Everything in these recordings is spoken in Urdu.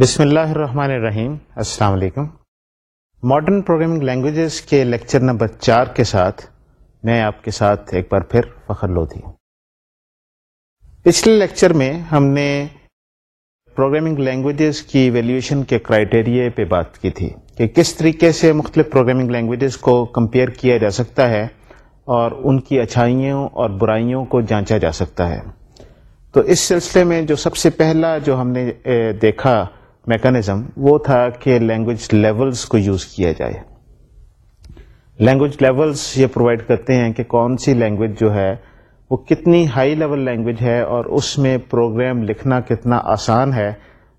بسم اللہ الرحمن الرحیم۔ السلام علیکم۔ ماڈرن پروگرامنگ لینگویجز کے لیکچر نمبر چار کے ساتھ میں آپ کے ساتھ ایک بار پھر فخر لو تھی پچھلے لیکچر میں ہم نے پروگرامنگ لینگویجز کی ویلیویشن کے کرائٹیریا پہ بات کی تھی کہ کس طریقے سے مختلف پروگرامنگ لینگویجز کو کمپیئر کیا جا سکتا ہے اور ان کی اچھائیوں اور برائیوں کو جانچا جا سکتا ہے۔ تو اس سلسلے میں جو سب سے پہلا جو ہم نے دیکھا میکانزم وہ تھا کہ لینگویج لیولز کو یوز کیا جائے۔ لینگویج لیولز یہ پرووائڈ کرتے ہیں کہ کون سی لینگویج جو ہے وہ کتنی ہائی لیول لینگویج ہے اور اس میں پروگرام لکھنا کتنا آسان ہے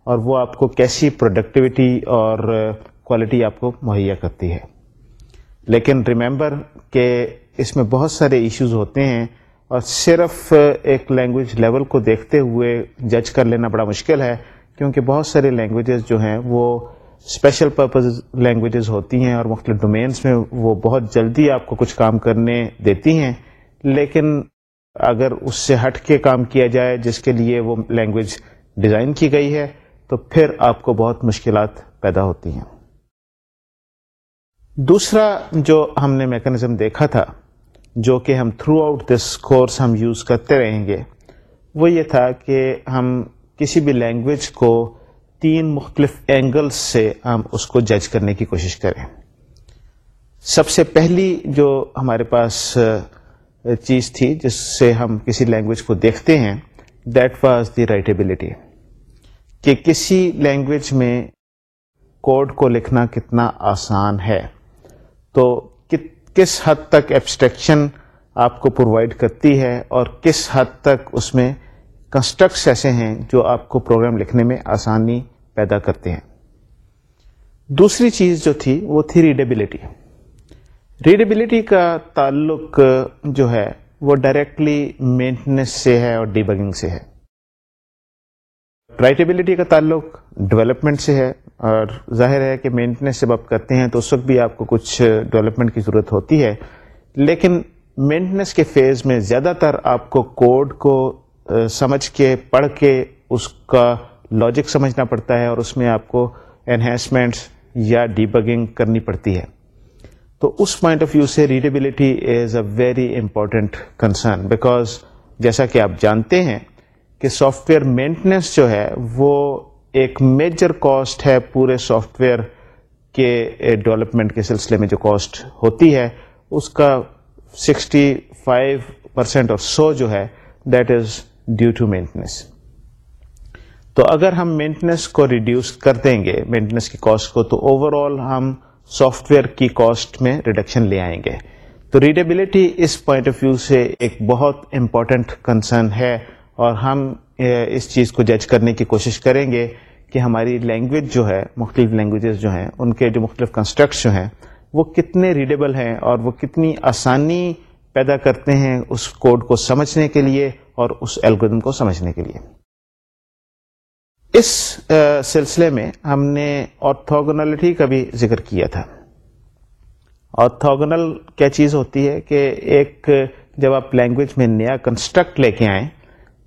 اور وہ آپ کو کیسی پروڈکٹیوٹی اور کوالٹی آپ کو مہیا کرتی ہے۔ لیکن ریممبر کہ اس میں بہت سارے ایشوز ہوتے ہیں اور صرف ایک لینگویج لیول کو دیکھتے ہوئے جج کر لینا بڑا مشکل ہے۔ کیونکہ بہت ساری لینگویجز جو ہیں وہ اسپیشل پرپز لینگویجز ہوتی ہیں اور مختلف ڈومینس میں وہ بہت جلدی آپ کو کچھ کام کرنے دیتی ہیں، لیکن اگر اس سے ہٹ کے کام کیا جائے جس کے لیے وہ لینگویج ڈیزائن کی گئی ہے، تو پھر آپ کو بہت مشکلات پیدا ہوتی ہیں۔ دوسرا جو ہم نے میکانزم دیکھا تھا، جو کہ ہم تھرو آؤٹ دس کورس ہم یوز کرتے رہیں گے، وہ یہ تھا کہ ہم کسی بھی لینگویج کو تین مختلف اینگلس سے ہم اس کو جج کرنے کی کوشش کریں۔ سب سے پہلی جو ہمارے پاس چیز تھی جس سے ہم کسی لینگویج کو دیکھتے ہیں دیٹ واز دی رائٹیبلٹی کہ کسی لینگویج میں کوڈ کو لکھنا کتنا آسان ہے۔ تو کس حد تک ایبسٹریکشن آپ کو پرووائڈ کرتی ہے اور کس حد تک اس میں کنسٹرکٹس ایسے ہیں جو آپ کو پروگرام لکھنے میں آسانی پیدا کرتے ہیں۔ دوسری چیز جو تھی وہ تھی ریڈیبلٹی ریڈیبلٹی کا تعلق جو ہے وہ ڈائریکٹلی مینٹنس سے ہے اور ڈیبگنگ سے ہے۔ رائٹیبلٹی کا تعلق ڈیولپمنٹ سے ہے اور ظاہر ہے کہ مینٹنس جب آپ کرتے ہیں تو اس وقت بھی آپ کو کچھ ڈیولپمنٹ کی ضرورت ہوتی ہے، لیکن مینٹنس کے فیز میں زیادہ تر آپ کو کوڈ کو سمجھ کے پڑھ کے اس کا لاجک سمجھنا پڑتا ہے اور اس میں آپ کو انہینسمنٹس یا ڈی بگنگ کرنی پڑتی ہے۔ تو اس پوائنٹ آف ویو سے readability is a very important concern because جیسا کہ آپ جانتے ہیں کہ سافٹ ویئر مینٹننس جو ہے وہ ایک میجر کاسٹ ہے پورے سافٹ ویئر کے ڈیولپمنٹ کے سلسلے میں جو کاسٹ ہوتی ہے، اس کا سکسٹی فائیو پرسینٹ اور سو جو ہے that is due to maintenance تو اگر ہم مینٹنس کو ریڈیوس کر دیں گے مینٹنس کی کاسٹ کو، تو اوور آل ہم سافٹ ویئر کی کاسٹ میں ریڈکشن لے آئیں گے. تو ریڈیبلٹی اس پوائنٹ آف ویو سے ایک بہت امپورٹنٹ کنسرن ہے اور ہم اس چیز کو جج کرنے کی کوشش کریں گے کہ ہماری لینگویج جو ہے، مختلف لینگویجز جو ہیں، ان کے جو مختلف کنسٹرکٹس جو ہیں، وہ کتنے ریڈیبل ہیں اور وہ کتنی آسانی پیدا کرتے ہیں اس کوڈ کو سمجھنے کے لیے اور اس الگودم کو سمجھنے کے لیے۔ اس سلسلے میں ہم نے آرتھوگنلٹی کا بھی ذکر کیا تھا۔ آرتھوگنل کیا چیز ہوتی ہے کہ ایک، جب آپ لینگویج میں نیا کنسٹرکٹ لے کے آئیں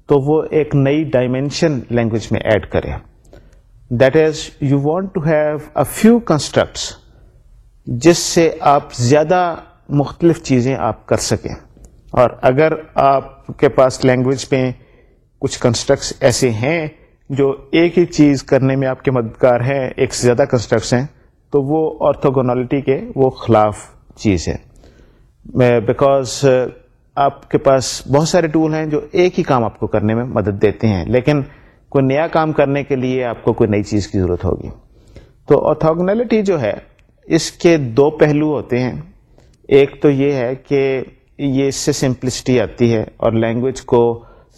تو وہ ایک نئی ڈائمینشن لینگویج میں ایڈ کریں that is you want to have a few constructs جس سے آپ زیادہ مختلف چیزیں آپ کر سکیں۔ اور اگر آپ کے پاس لینگویج میں کچھ کنسٹرکٹس ایسے ہیں جو ایک ہی چیز کرنے میں آپ کے مددگار ہیں، ایک سے زیادہ کنسٹرکٹس ہیں، تو وہ آرتھوگونالٹی کے وہ خلاف چیز ہے بیکاز آپ کے پاس بہت سارے ٹول ہیں جو ایک ہی کام آپ کو کرنے میں مدد دیتے ہیں، لیکن کوئی نیا کام کرنے کے لیے آپ کو کوئی نئی چیز کی ضرورت ہوگی۔ تو آرتھوگنالٹی جو ہے، اس کے دو پہلو ہوتے ہیں۔ ایک تو یہ ہے کہ یہ اس سے سمپلسٹی آتی ہے اور لینگویج کو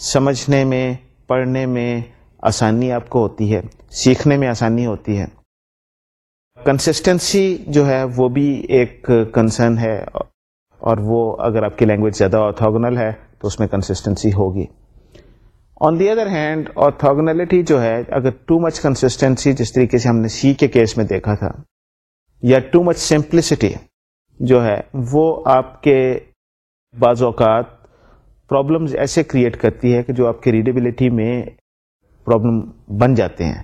سمجھنے میں، پڑھنے میں آسانی آپ کو ہوتی ہے، سیکھنے میں آسانی ہوتی ہے۔ کنسسٹنسی جو ہے وہ بھی ایک کنسرن ہے اور وہ اگر آپ کی لینگویج زیادہ آتھوگنل ہے تو اس میں کنسسٹنسی ہوگی۔ آن دی ادر ہینڈ آتھوگنلٹی جو ہے، اگر ٹو مچ کنسسٹنسی جس طریقے سے ہم نے سی کے کیس میں دیکھا تھا، یا ٹو مچ سمپلسٹی جو ہے، وہ آپ کے بعض اوقات پرابلمز ایسے کریٹ کرتی ہے کہ جو آپ کے ریڈیبلٹی میں پرابلم بن جاتے ہیں۔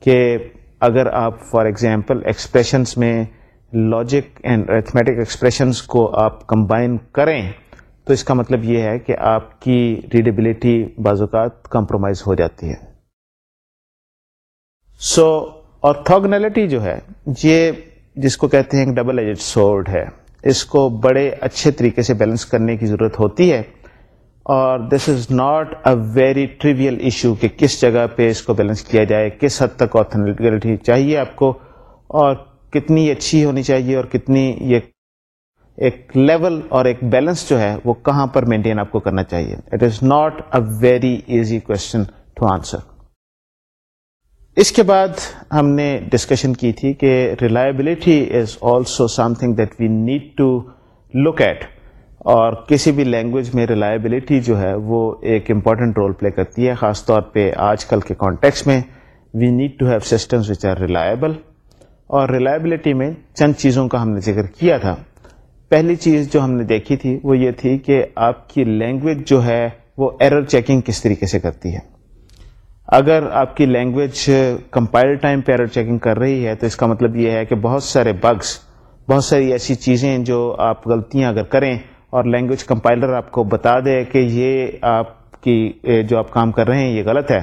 کہ اگر آپ فار ایگزامپل ایکسپریشنس میں لاجک اینڈ ارتھمیٹک ایکسپریشنس کو آپ کمبائن کریں، تو اس کا مطلب یہ ہے کہ آپ کی ریڈیبلٹی بعض اوقات کمپرومائز ہو جاتی ہے۔ سو آرتھوگنلٹی جو ہے، یہ جس کو کہتے ہیں ڈبل ایجڈ سورڈ ہے۔ اس کو بڑے اچھے طریقے سے بیلنس کرنے کی ضرورت ہوتی ہے۔ اور this is not a very trivial issue کہ کس جگہ پہ اس کو بیلنس کیا جائے، کس حد تک آتھنٹیکلٹی چاہیے آپ کو، اور کتنی اچھی ہونی چاہیے اور کتنی یہ ایک لیول اور ایک بیلنس جو ہے وہ کہاں پر مینٹین آپ کو کرنا چاہیے۔ It is not a very easy question to answer اس کے بعد ہم نے ڈسکشن کی تھی کہ reliability is also something that we need to look at اور کسی بھی لینگویج میں ریلائبلٹی جو ہے وہ ایک امپورٹنٹ رول پلے کرتی ہے، خاص طور پہ آج کل کے کانٹیکس میں۔ We need to have systems which are reliable اور ریلائبلٹی میں چند چیزوں کا ہم نے ذکر کیا تھا۔ پہلی چیز جو ہم نے دیکھی تھی وہ یہ تھی کہ آپ کی لینگویج جو ہے وہ ایرر چیکنگ کس طریقے سے کرتی ہے۔ اگر آپ کی لینگویج کمپائل ٹائم پہ ایرر چیکنگ کر رہی ہے، تو اس کا مطلب یہ ہے کہ بہت سارے بگس بہت ساری ایسی چیزیں جو آپ غلطیاں اگر کریں اور لینگویج کمپائلر آپ کو بتا دے کہ یہ آپ کی جو آپ کام کر رہے ہیں، یہ غلط ہے۔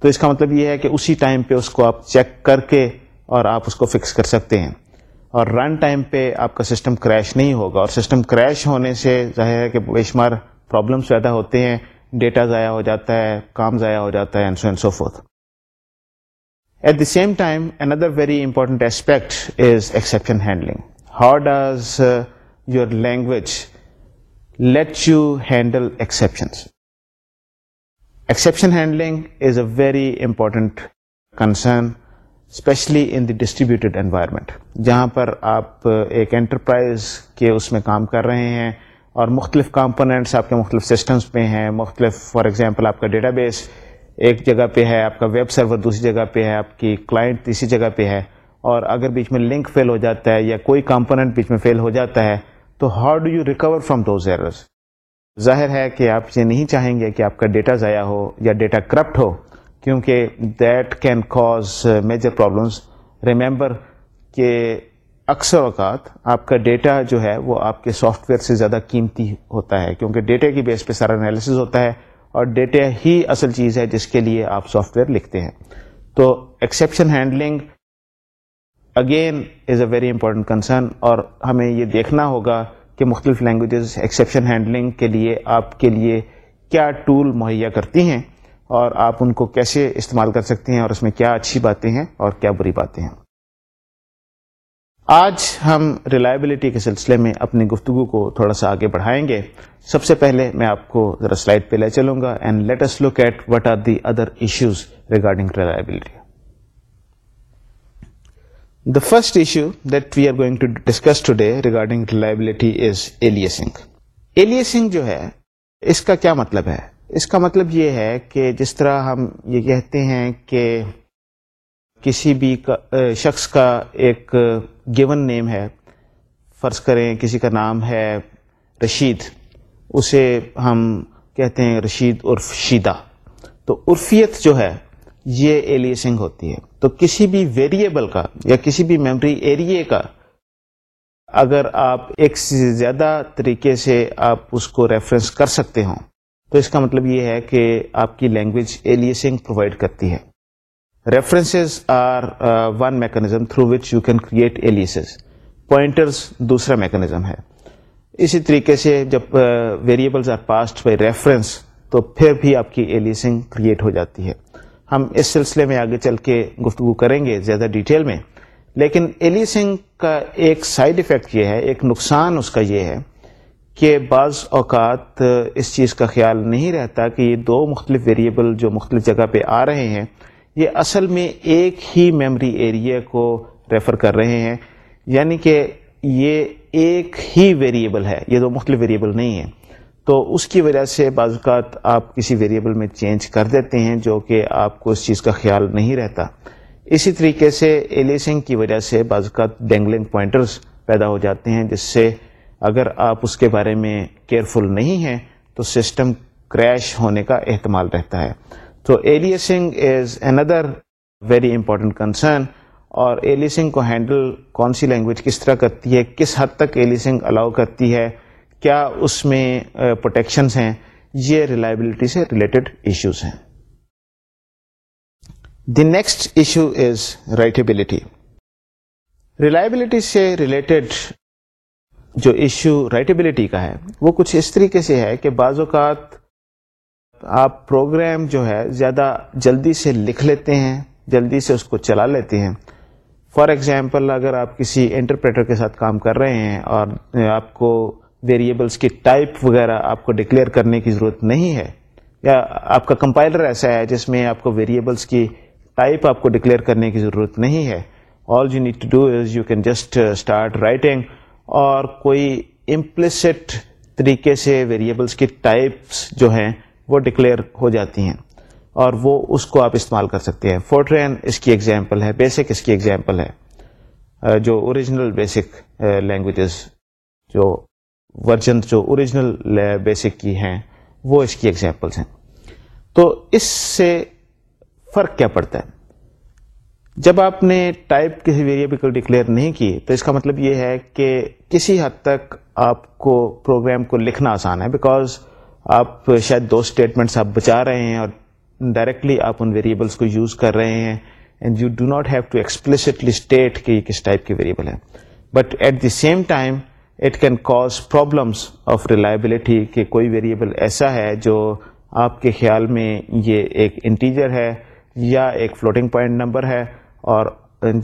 تو اس کا مطلب یہ ہے کہ اسی ٹائم پہ اس کو آپ چیک کر کے اور آپ اس کو فکس کر سکتے ہیں۔ اور رن ٹائم پہ آپ کا سسٹم کریش نہیں ہوگا۔ اور سسٹم کریش ہونے سے ظاہر ہے کہ بے شمار پرابلمس پیدا ہوتے ہیں۔ ڈیٹا ضائع ہو جاتا ہے، کام ضائع ہو جاتا ہے so so forth at the same time another very important aspect is exception handling how does your language let you handle exceptions exception handling is a very important concern especially in the distributed environment جہاں پر آپ uh, ایک انٹرپرائز کے اس میں کام کر رہے ہیں اور مختلف کمپوننٹس آپ کے مختلف سسٹمس پہ ہیں، مختلف فار ایگزامپل آپ کا ڈیٹا بیس ایک جگہ پہ ہے، آپ کا ویب سرور دوسری جگہ پہ ہے، آپ کی کلائنٹ تیسری جگہ پہ ہے۔ اور اگر بیچ میں لنک فیل ہو جاتا ہے یا کوئی کمپوننٹ بیچ میں فیل ہو جاتا ہے، تو how do you recover from those errors ظاہر ہے کہ آپ یہ نہیں چاہیں گے کہ آپ کا ڈیٹا ضائع ہو یا ڈیٹا کرپٹ ہو، کیونکہ that can cause major problems remember کہ اکثر اوقات آپ کا ڈیٹا جو ہے وہ آپ کے سافٹ ویئر سے زیادہ قیمتی ہوتا ہے، کیونکہ ڈیٹا کی بیس پہ سارا انالیسز ہوتا ہے اور ڈیٹا ہی اصل چیز ہے جس کے لیے آپ سافٹ ویئر لکھتے ہیں۔ تو exception handling again is a very important concern اور ہمیں یہ دیکھنا ہوگا کہ مختلف لینگویجز ایکسیپشن ہینڈلنگ کے لیے آپ کے لیے کیا ٹول مہیا کرتی ہیں اور آپ ان کو کیسے استعمال کر سکتے ہیں اور اس میں کیا اچھی باتیں ہیں اور کیا بری باتیں ہیں۔ آج ہم ریلائبلٹی کے سلسلے میں اپنی گفتگو کو تھوڑا سا آگے بڑھائیں گے۔ سب سے پہلے میں آپ کو ذرا سلائڈ پہ لے چلوں گا and let's look at what are the other issues regarding reliability the first issue that we are going to discuss today regarding reliability is aliasing aliasing جو ہے، اس کا کیا مطلب ہے؟ اس کا مطلب یہ ہے کہ جس طرح ہم یہ کہتے ہیں کہ کسی بھی شخص کا ایک گیون نیم ہے، فرض کریں کسی کا نام ہے رشید، اسے ہم کہتے ہیں رشید عرف شیدہ۔ تو عرفیت جو ہے، یہ ایلیسنگ ہوتی ہے۔ تو کسی بھی ویریبل کا یا کسی بھی میموری ایریے کا، اگر آپ ایک سے زیادہ طریقے سے آپ اس کو ریفرنس کر سکتے ہوں، تو اس کا مطلب یہ ہے کہ آپ کی لینگویج ایلیسنگ پرووائڈ کرتی ہے۔ References are one mechanism through which you can create aliases pointers دوسرا میکنزم ہے اسی طریقے سے جب variables are passed by reference تو پھر بھی آپ کی ایلیسنگ کریٹ ہو جاتی ہے ہم اس سلسلے میں آگے چل کے گفتگو کریں گے زیادہ ڈیٹیل میں لیکن ایلیسنگ کا ایک سائڈ افیکٹ یہ ہے ایک نقصان اس کا یہ ہے کہ بعض اوقات اس چیز کا خیال نہیں رہتا کہ یہ دو مختلف ویریبل جو مختلف جگہ پہ آ رہے ہیں یہ اصل میں ایک ہی میموری ایریا کو ریفر کر رہے ہیں۔ یعنی کہ یہ ایک ہی ویریبل ہے، یہ دو مختلف ویریبل نہیں ہے تو اس کی وجہ سے بعض اوقات آپ کسی ویریبل میں چینج کر دیتے ہیں جو کہ آپ کو اس چیز کا خیال نہیں رہتا۔ اسی طریقے سے ایلیسنگ کی وجہ سے بعض اوقات ڈینگلنگ پوائنٹرز پیدا ہو جاتے ہیں، جس سے اگر آپ اس کے بارے میں کیئرفل نہیں ہیں، تو سسٹم کریش ہونے کا احتمال رہتا ہے۔ تو aliasing is another very important concern اور ایلیسنگ کو ہینڈل کون سی لینگویج کس طرح کرتی ہے؟ کس حد تک ایلیسنگ الاؤ کرتی ہے؟ کیا اس میں پروٹیکشنس ہیں؟ یہ ریلائبلٹی سے ریلیٹڈ ایشوز ہیں۔ The next issue is writability reliability سے ریلیٹڈ جو ایشو رائٹیبلٹی کا ہے، وہ کچھ اس طریقے سے ہے کہ بعض اوقات آپ پروگرام جو ہے زیادہ جلدی سے لکھ لیتے ہیں، جلدی سے اس کو چلا لیتے ہیں۔ فار ایگزامپل اگر آپ کسی انٹرپریٹر کے ساتھ کام کر رہے ہیں اور آپ کو ویریبلس کی ٹائپ وغیرہ آپ کو ڈکلیئر کرنے کی ضرورت نہیں ہے، یا آپ کا کمپائلر ایسا ہے جس میں آپ کو ویریبلس کی ٹائپ آپ کو ڈکلیئر کرنے کی ضرورت نہیں ہے۔ All you need to do is you can just start writing اور کوئی امپلسٹ طریقے سے ویریبلس کی ٹائپس جو ہیں وہ ڈکلیئر ہو جاتی ہیں اور وہ اس کو آپ استعمال کر سکتے ہیں۔ فورٹرین اس کی ایگزامپل ہے بیسک اس کی ایگزامپل ہے۔ جو اوریجنل بیسک لینگویجز جو ورژن جو اوریجنل بیسک کی ہیں، وہ اس کی ایگزامپلس ہیں۔ تو اس سے فرق کیا پڑتا ہے؟ جب آپ نے ٹائپ کسی ویریبل کو ڈکلیئر نہیں کی، تو اس کا مطلب یہ ہے کہ کسی حد تک آپ کو پروگرام کو لکھنا آسان ہے بیکاز آپ شاید دو اسٹیٹمنٹس آپ بچا رہے ہیں اور ڈائریکٹلی آپ ان ویریبلس کو یوز کر رہے ہیں and you do not have to explicitly state کہ یہ کس ٹائپ کی ویریبل ہے but at the same time it can cause problems of reliability کہ کوئی ویریبل ایسا ہے جو آپ کے خیال میں یہ ایک انٹیجر ہے یا ایک فلوٹنگ پوائنٹ نمبر ہے اور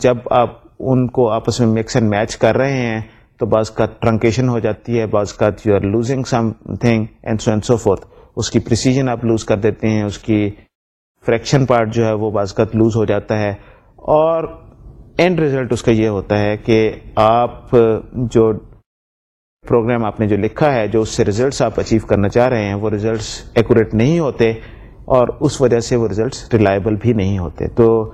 جب آپ ان کو آپس میں مکس اینڈ میچ کر رہے ہیں تو بعض کا ٹرنکیشن ہو جاتی ہے، بعض کا you are losing something and so and so forth اس کی پریسیجن آپ لوز کر دیتے ہیں، اس کی فریکشن پارٹ جو ہے وہ بعض کا لوز ہو جاتا ہے۔ اور اینڈ ریزلٹ اس کا یہ ہوتا ہے کہ آپ جو پروگرام آپ نے جو لکھا ہے، جو اس سے ریزلٹس آپ اچیو کرنا چاہ رہے ہیں، وہ ریزلٹس ایکوریٹ نہیں ہوتے اور اس وجہ سے وہ ریزلٹس ریلائبل بھی نہیں ہوتے۔ تو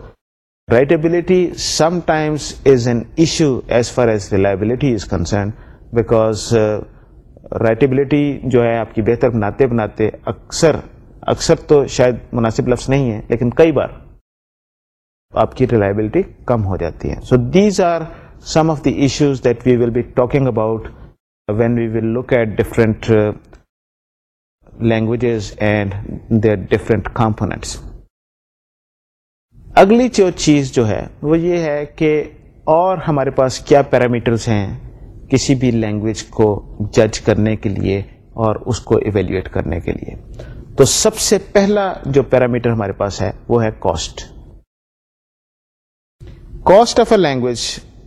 writability sometimes is an issue as far as reliability is concern because writability جو ہے آپ کی بہتر بناتے بناتے اکثر اکثر تو شاید مناسب لفظ نہیں ہے، لیکن کئی بار آپ کی ریلائبلٹی کم ہو جاتی ہے۔ So these are some of the issues that we will be talking about when we will look at different languages and their different components اگلی جو چیز جو ہے، وہ یہ ہے کہ اور ہمارے پاس کیا پیرامیٹرس ہیں کسی بھی لینگویج کو جج کرنے کے لیے اور اس کو ایویلویٹ کرنے کے لیے۔ تو سب سے پہلا جو پیرامیٹر ہمارے پاس ہے، وہ ہے cost cost of a language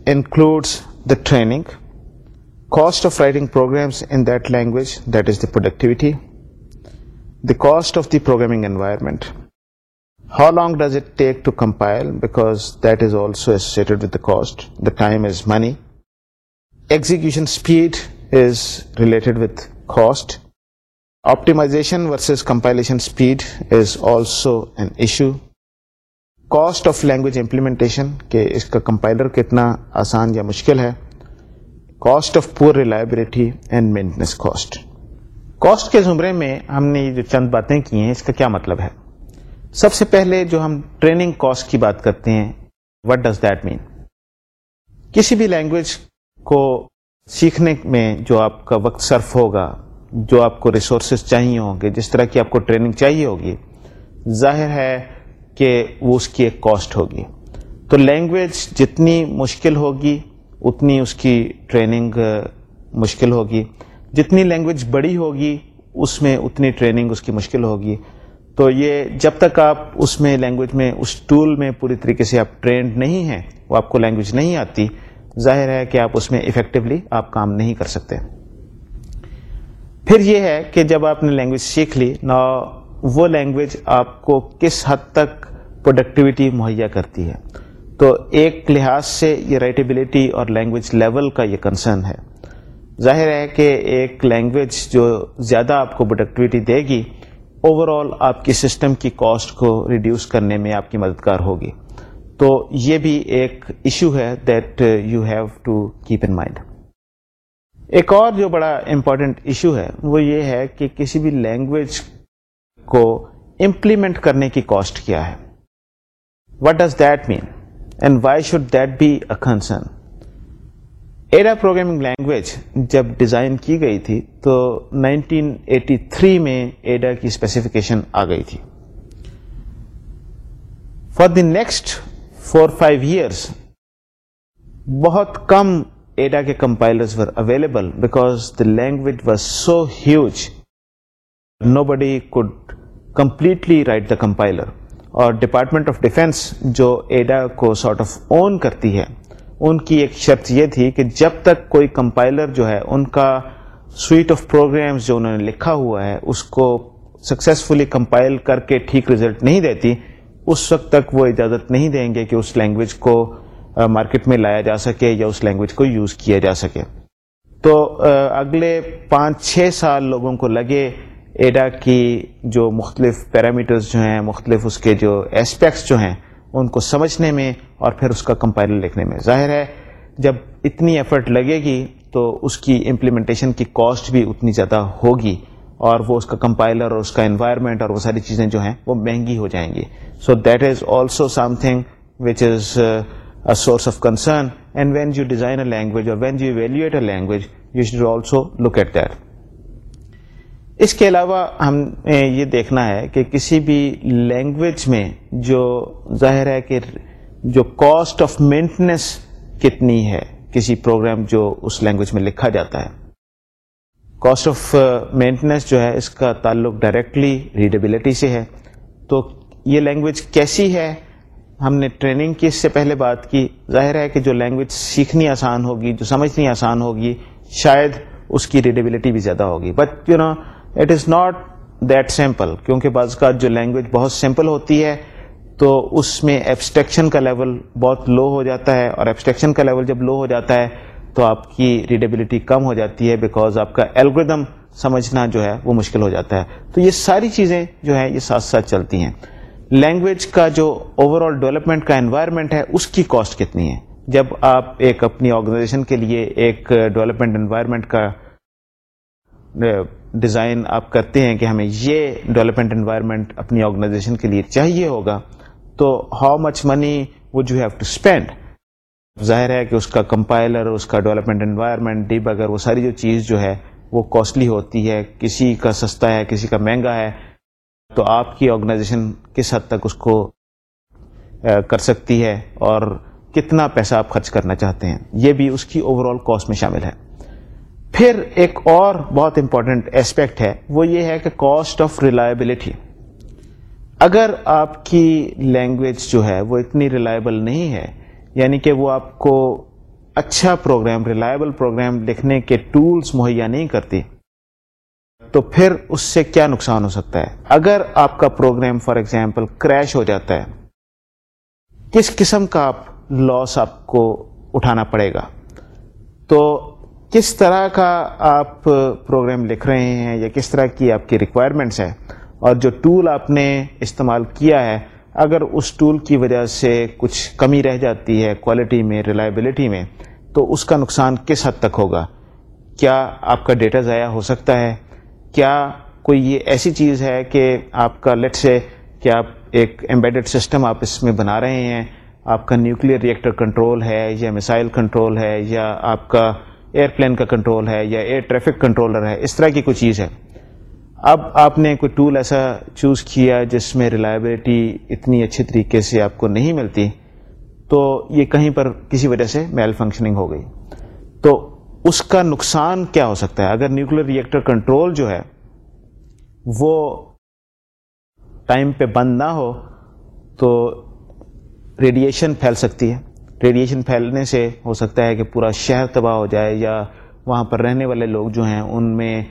includes the training cost of writing programs in that language that is the productivity the cost of the programming environment how long does it take to compile because that is also associated with the cost the time is money execution speed is related with cost optimization versus compilation speed is also an issue cost of language implementation کہ اس کا کمپائلر کتنا آسان یا مشکل ہے cost of poor reliability and maintenance cost cost کے زمرے میں ہم نے جو چند باتیں کی ہیں اس کا کیا مطلب ہے سب سے پہلے جو ہم ٹریننگ کاسٹ کی بات کرتے ہیں وٹ ڈز دیٹ مین کسی بھی لینگویج کو سیکھنے میں جو آپ کا وقت صرف ہوگا، جو آپ کو ریسورسز چاہیے ہوں گے، جس طرح کی آپ کو ٹریننگ چاہیے ہوگی، ظاہر ہے کہ وہ اس کی ایک کاسٹ ہوگی۔ تو لینگویج جتنی مشکل ہوگی، اتنی اس کی ٹریننگ مشکل ہوگی۔ جتنی لینگویج بڑی ہوگی، اس میں اتنی ٹریننگ اس کی مشکل ہوگی۔ تو یہ جب تک آپ اس میں لینگویج میں، اس ٹول میں پوری طریقے سے آپ ٹرینڈ نہیں ہیں، وہ آپ کو لینگویج نہیں آتی، ظاہر ہے کہ آپ اس میں افیکٹولی آپ کام نہیں کر سکتے۔ پھر یہ ہے کہ جب آپ نے لینگویج سیکھ لی، نا، وہ لینگویج آپ کو کس حد تک پروڈکٹیوٹی مہیا کرتی ہے۔ تو ایک لحاظ سے یہ رائٹیبلٹی اور لینگویج لیول کا یہ کنسرن ہے۔ ظاہر ہے کہ ایک لینگویج جو زیادہ آپ کو پروڈکٹیوٹی دے گی اوور آل آپ کی سسٹم کی کاسٹ کو ریڈیوس کرنے میں آپ کی مددگار ہوگی۔ تو یہ بھی ایک ایشو ہے that you have to keep in mind ایک اور جو بڑا امپورٹنٹ ایشو ہے وہ یہ ہے کہ کسی بھی لینگویج کو امپلیمنٹ کرنے کی کاسٹ کیا ہے۔ What does that mean and why should that be a concern Ada programming language جب ڈیزائن کی گئی تھی تو 1983 میں ایڈا کی اسپیسیفکیشن آ گئی تھی۔ For the next four five years بہت کم ایڈا کے compilers were available because the language was so huge nobody could completely write the compiler اور ڈپارٹمنٹ آف ڈیفینس جو ایڈا کو سارٹ آف اون کرتی ہے ان کی ایک شرط یہ تھی کہ جب تک کوئی کمپائلر جو ہے، ان کا سویٹ آف پروگرامز جو انہوں نے لکھا ہوا ہے، اس کو سکسیزفلی کمپائل کر کے ٹھیک ریزلٹ نہیں دیتی، اس وقت تک وہ اجازت نہیں دیں گے کہ اس لینگویج کو مارکیٹ میں لایا جا سکے یا اس لینگویج کو یوز کیا جا سکے۔ تو اگلے پانچ، چھ سال لوگوں کو لگے ایڈا کی جو مختلف پیرامیٹرز جو ہیں، مختلف اس کے جو اسپیکٹس جو ہیں، ان کو سمجھنے میں اور پھر اس کا کمپائلر لکھنے میں۔ ظاہر ہے، جب اتنی ایفرٹ لگے گی تو اس کی امپلیمنٹیشن کی کاسٹ بھی اتنی زیادہ ہوگی اور وہ اس کا کمپائلر اور اس کا انوائرمنٹ اور وہ ساری چیزیں جو ہیں وہ مہنگی ہو جائیں گی۔ So that is also something which is a source of concern and when you design a language or when you evaluate a language you should also look at that اس کے علاوہ ہم یہ دیکھنا ہے کہ کسی بھی لینگویج میں جو ظاہر ہے کہ جو کاسٹ آف مینٹنس کتنی ہے، کسی پروگرام جو اس لینگویج میں لکھا جاتا ہے۔ کاسٹ آف مینٹنس جو ہے، اس کا تعلق ڈائریکٹلی ریڈیبلٹی سے ہے۔ تو یہ لینگویج کیسی ہے؟ ہم نے ٹریننگ کی، اس سے پہلے بات کی۔ ظاہر ہے کہ جو لینگویج سیکھنی آسان ہوگی، جو سمجھنی آسان ہوگی، شاید اس کی ریڈیبلٹی بھی زیادہ ہوگی۔ But you know it is not that simple کیونکہ بعض کا جو لینگویج بہت سمپل ہوتی ہے تو اس میں ایبسٹریکشن کا لیول بہت لو ہو جاتا ہے اور ایبسٹریکشن کا لیول جب لو ہو جاتا ہے تو آپ کی ریڈیبلٹی کم ہو جاتی ہے بیکاز آپ کا الگریدم سمجھنا جو ہے وہ مشکل ہو جاتا ہے۔ تو یہ ساری چیزیں جو ہیں یہ ساتھ ساتھ چلتی ہیں۔ لینگویج کا جو اوور آل ڈیولپمنٹ کا انوائرمنٹ ہے، اس کی کاسٹ کتنی ہے؟ جب آپ ایک اپنی آرگنائزیشن کے لیے ایک ڈیولپمنٹ انوائرمنٹ کا ڈیزائن آپ کرتے ہیں کہ ہمیں یہ ڈیولپمنٹ انوائرمنٹ اپنی آرگنائزیشن کے لیے چاہیے ہوگا تو how much money would you have to spend ظاہر ہے کہ اس کا کمپائلر، اس کا ڈیولپمنٹ انوائرمنٹ ڈی بگر وہ ساری جو چیز جو ہے وہ کاسٹلی ہوتی ہے، کسی کا سستا ہے، کسی کا مہنگا ہے، تو آپ کی آرگنائزیشن کس حد تک اس کو کر سکتی ہے اور کتنا پیسہ آپ خرچ کرنا چاہتے ہیں؟ یہ بھی اس کی اوور آل کاسٹ میں شامل ہے۔ پھر ایک اور بہت امپورٹنٹ اسپیکٹ ہے، وہ یہ ہے کہ کاسٹ آف ریلائبلٹی اگر آپ کی لینگویج جو ہے وہ اتنی ریلائبل نہیں ہے یعنی کہ وہ آپ کو اچھا پروگرام ریلائبل پروگرام لکھنے کے ٹولز مہیا نہیں کرتی، تو پھر اس سے کیا نقصان ہو سکتا ہے؟ اگر آپ کا پروگرام فار ایگزامپل کریش ہو جاتا ہے، کس قسم کا آپ لاس آپ کو اٹھانا پڑے گا؟ تو کس طرح کا آپ پروگرام لکھ رہے ہیں یا کس طرح کی آپ کی ریکوائرمنٹس ہیں؟ اور جو ٹول آپ نے استعمال کیا ہے، اگر اس ٹول کی وجہ سے کچھ کمی رہ جاتی ہے کوالٹی میں ریلائبلٹی میں، تو اس کا نقصان کس حد تک ہوگا؟ کیا آپ کا ڈیٹا ضائع ہو سکتا ہے؟ کیا کوئی یہ ایسی چیز ہے کہ آپ کا لیٹ سے کہ آپ ایک ایمبیڈڈ سسٹم آپ اس میں بنا رہے ہیں، آپ کا نیوکلیر ریئیکٹر کنٹرول ہے یا مسائل کنٹرول ہے یا آپ کا ایئر پلین کا کنٹرول ہے یا ایئر ٹریفک کنٹرولر ہے، اس طرح کی کوئی چیز ہے؟ اب آپ نے کوئی ٹول ایسا چوز کیا جس میں ریلائبلٹی اتنی اچھے طریقے سے آپ کو نہیں ملتی، تو یہ کہیں پر کسی وجہ سے میل فنکشننگ ہو گئی۔ تو اس کا نقصان کیا ہو سکتا ہے؟ اگر نیوکلیر ریئیکٹر کنٹرول جو ہے، وہ ٹائم پہ بند نہ ہو، تو ریڈیشن پھیل سکتی ہے۔ ریڈیشن پھیلنے سے ہو سکتا ہے کہ پورا شہر تباہ ہو جائے یا وہاں پر رہنے والے لوگ جو ہیں، ان میں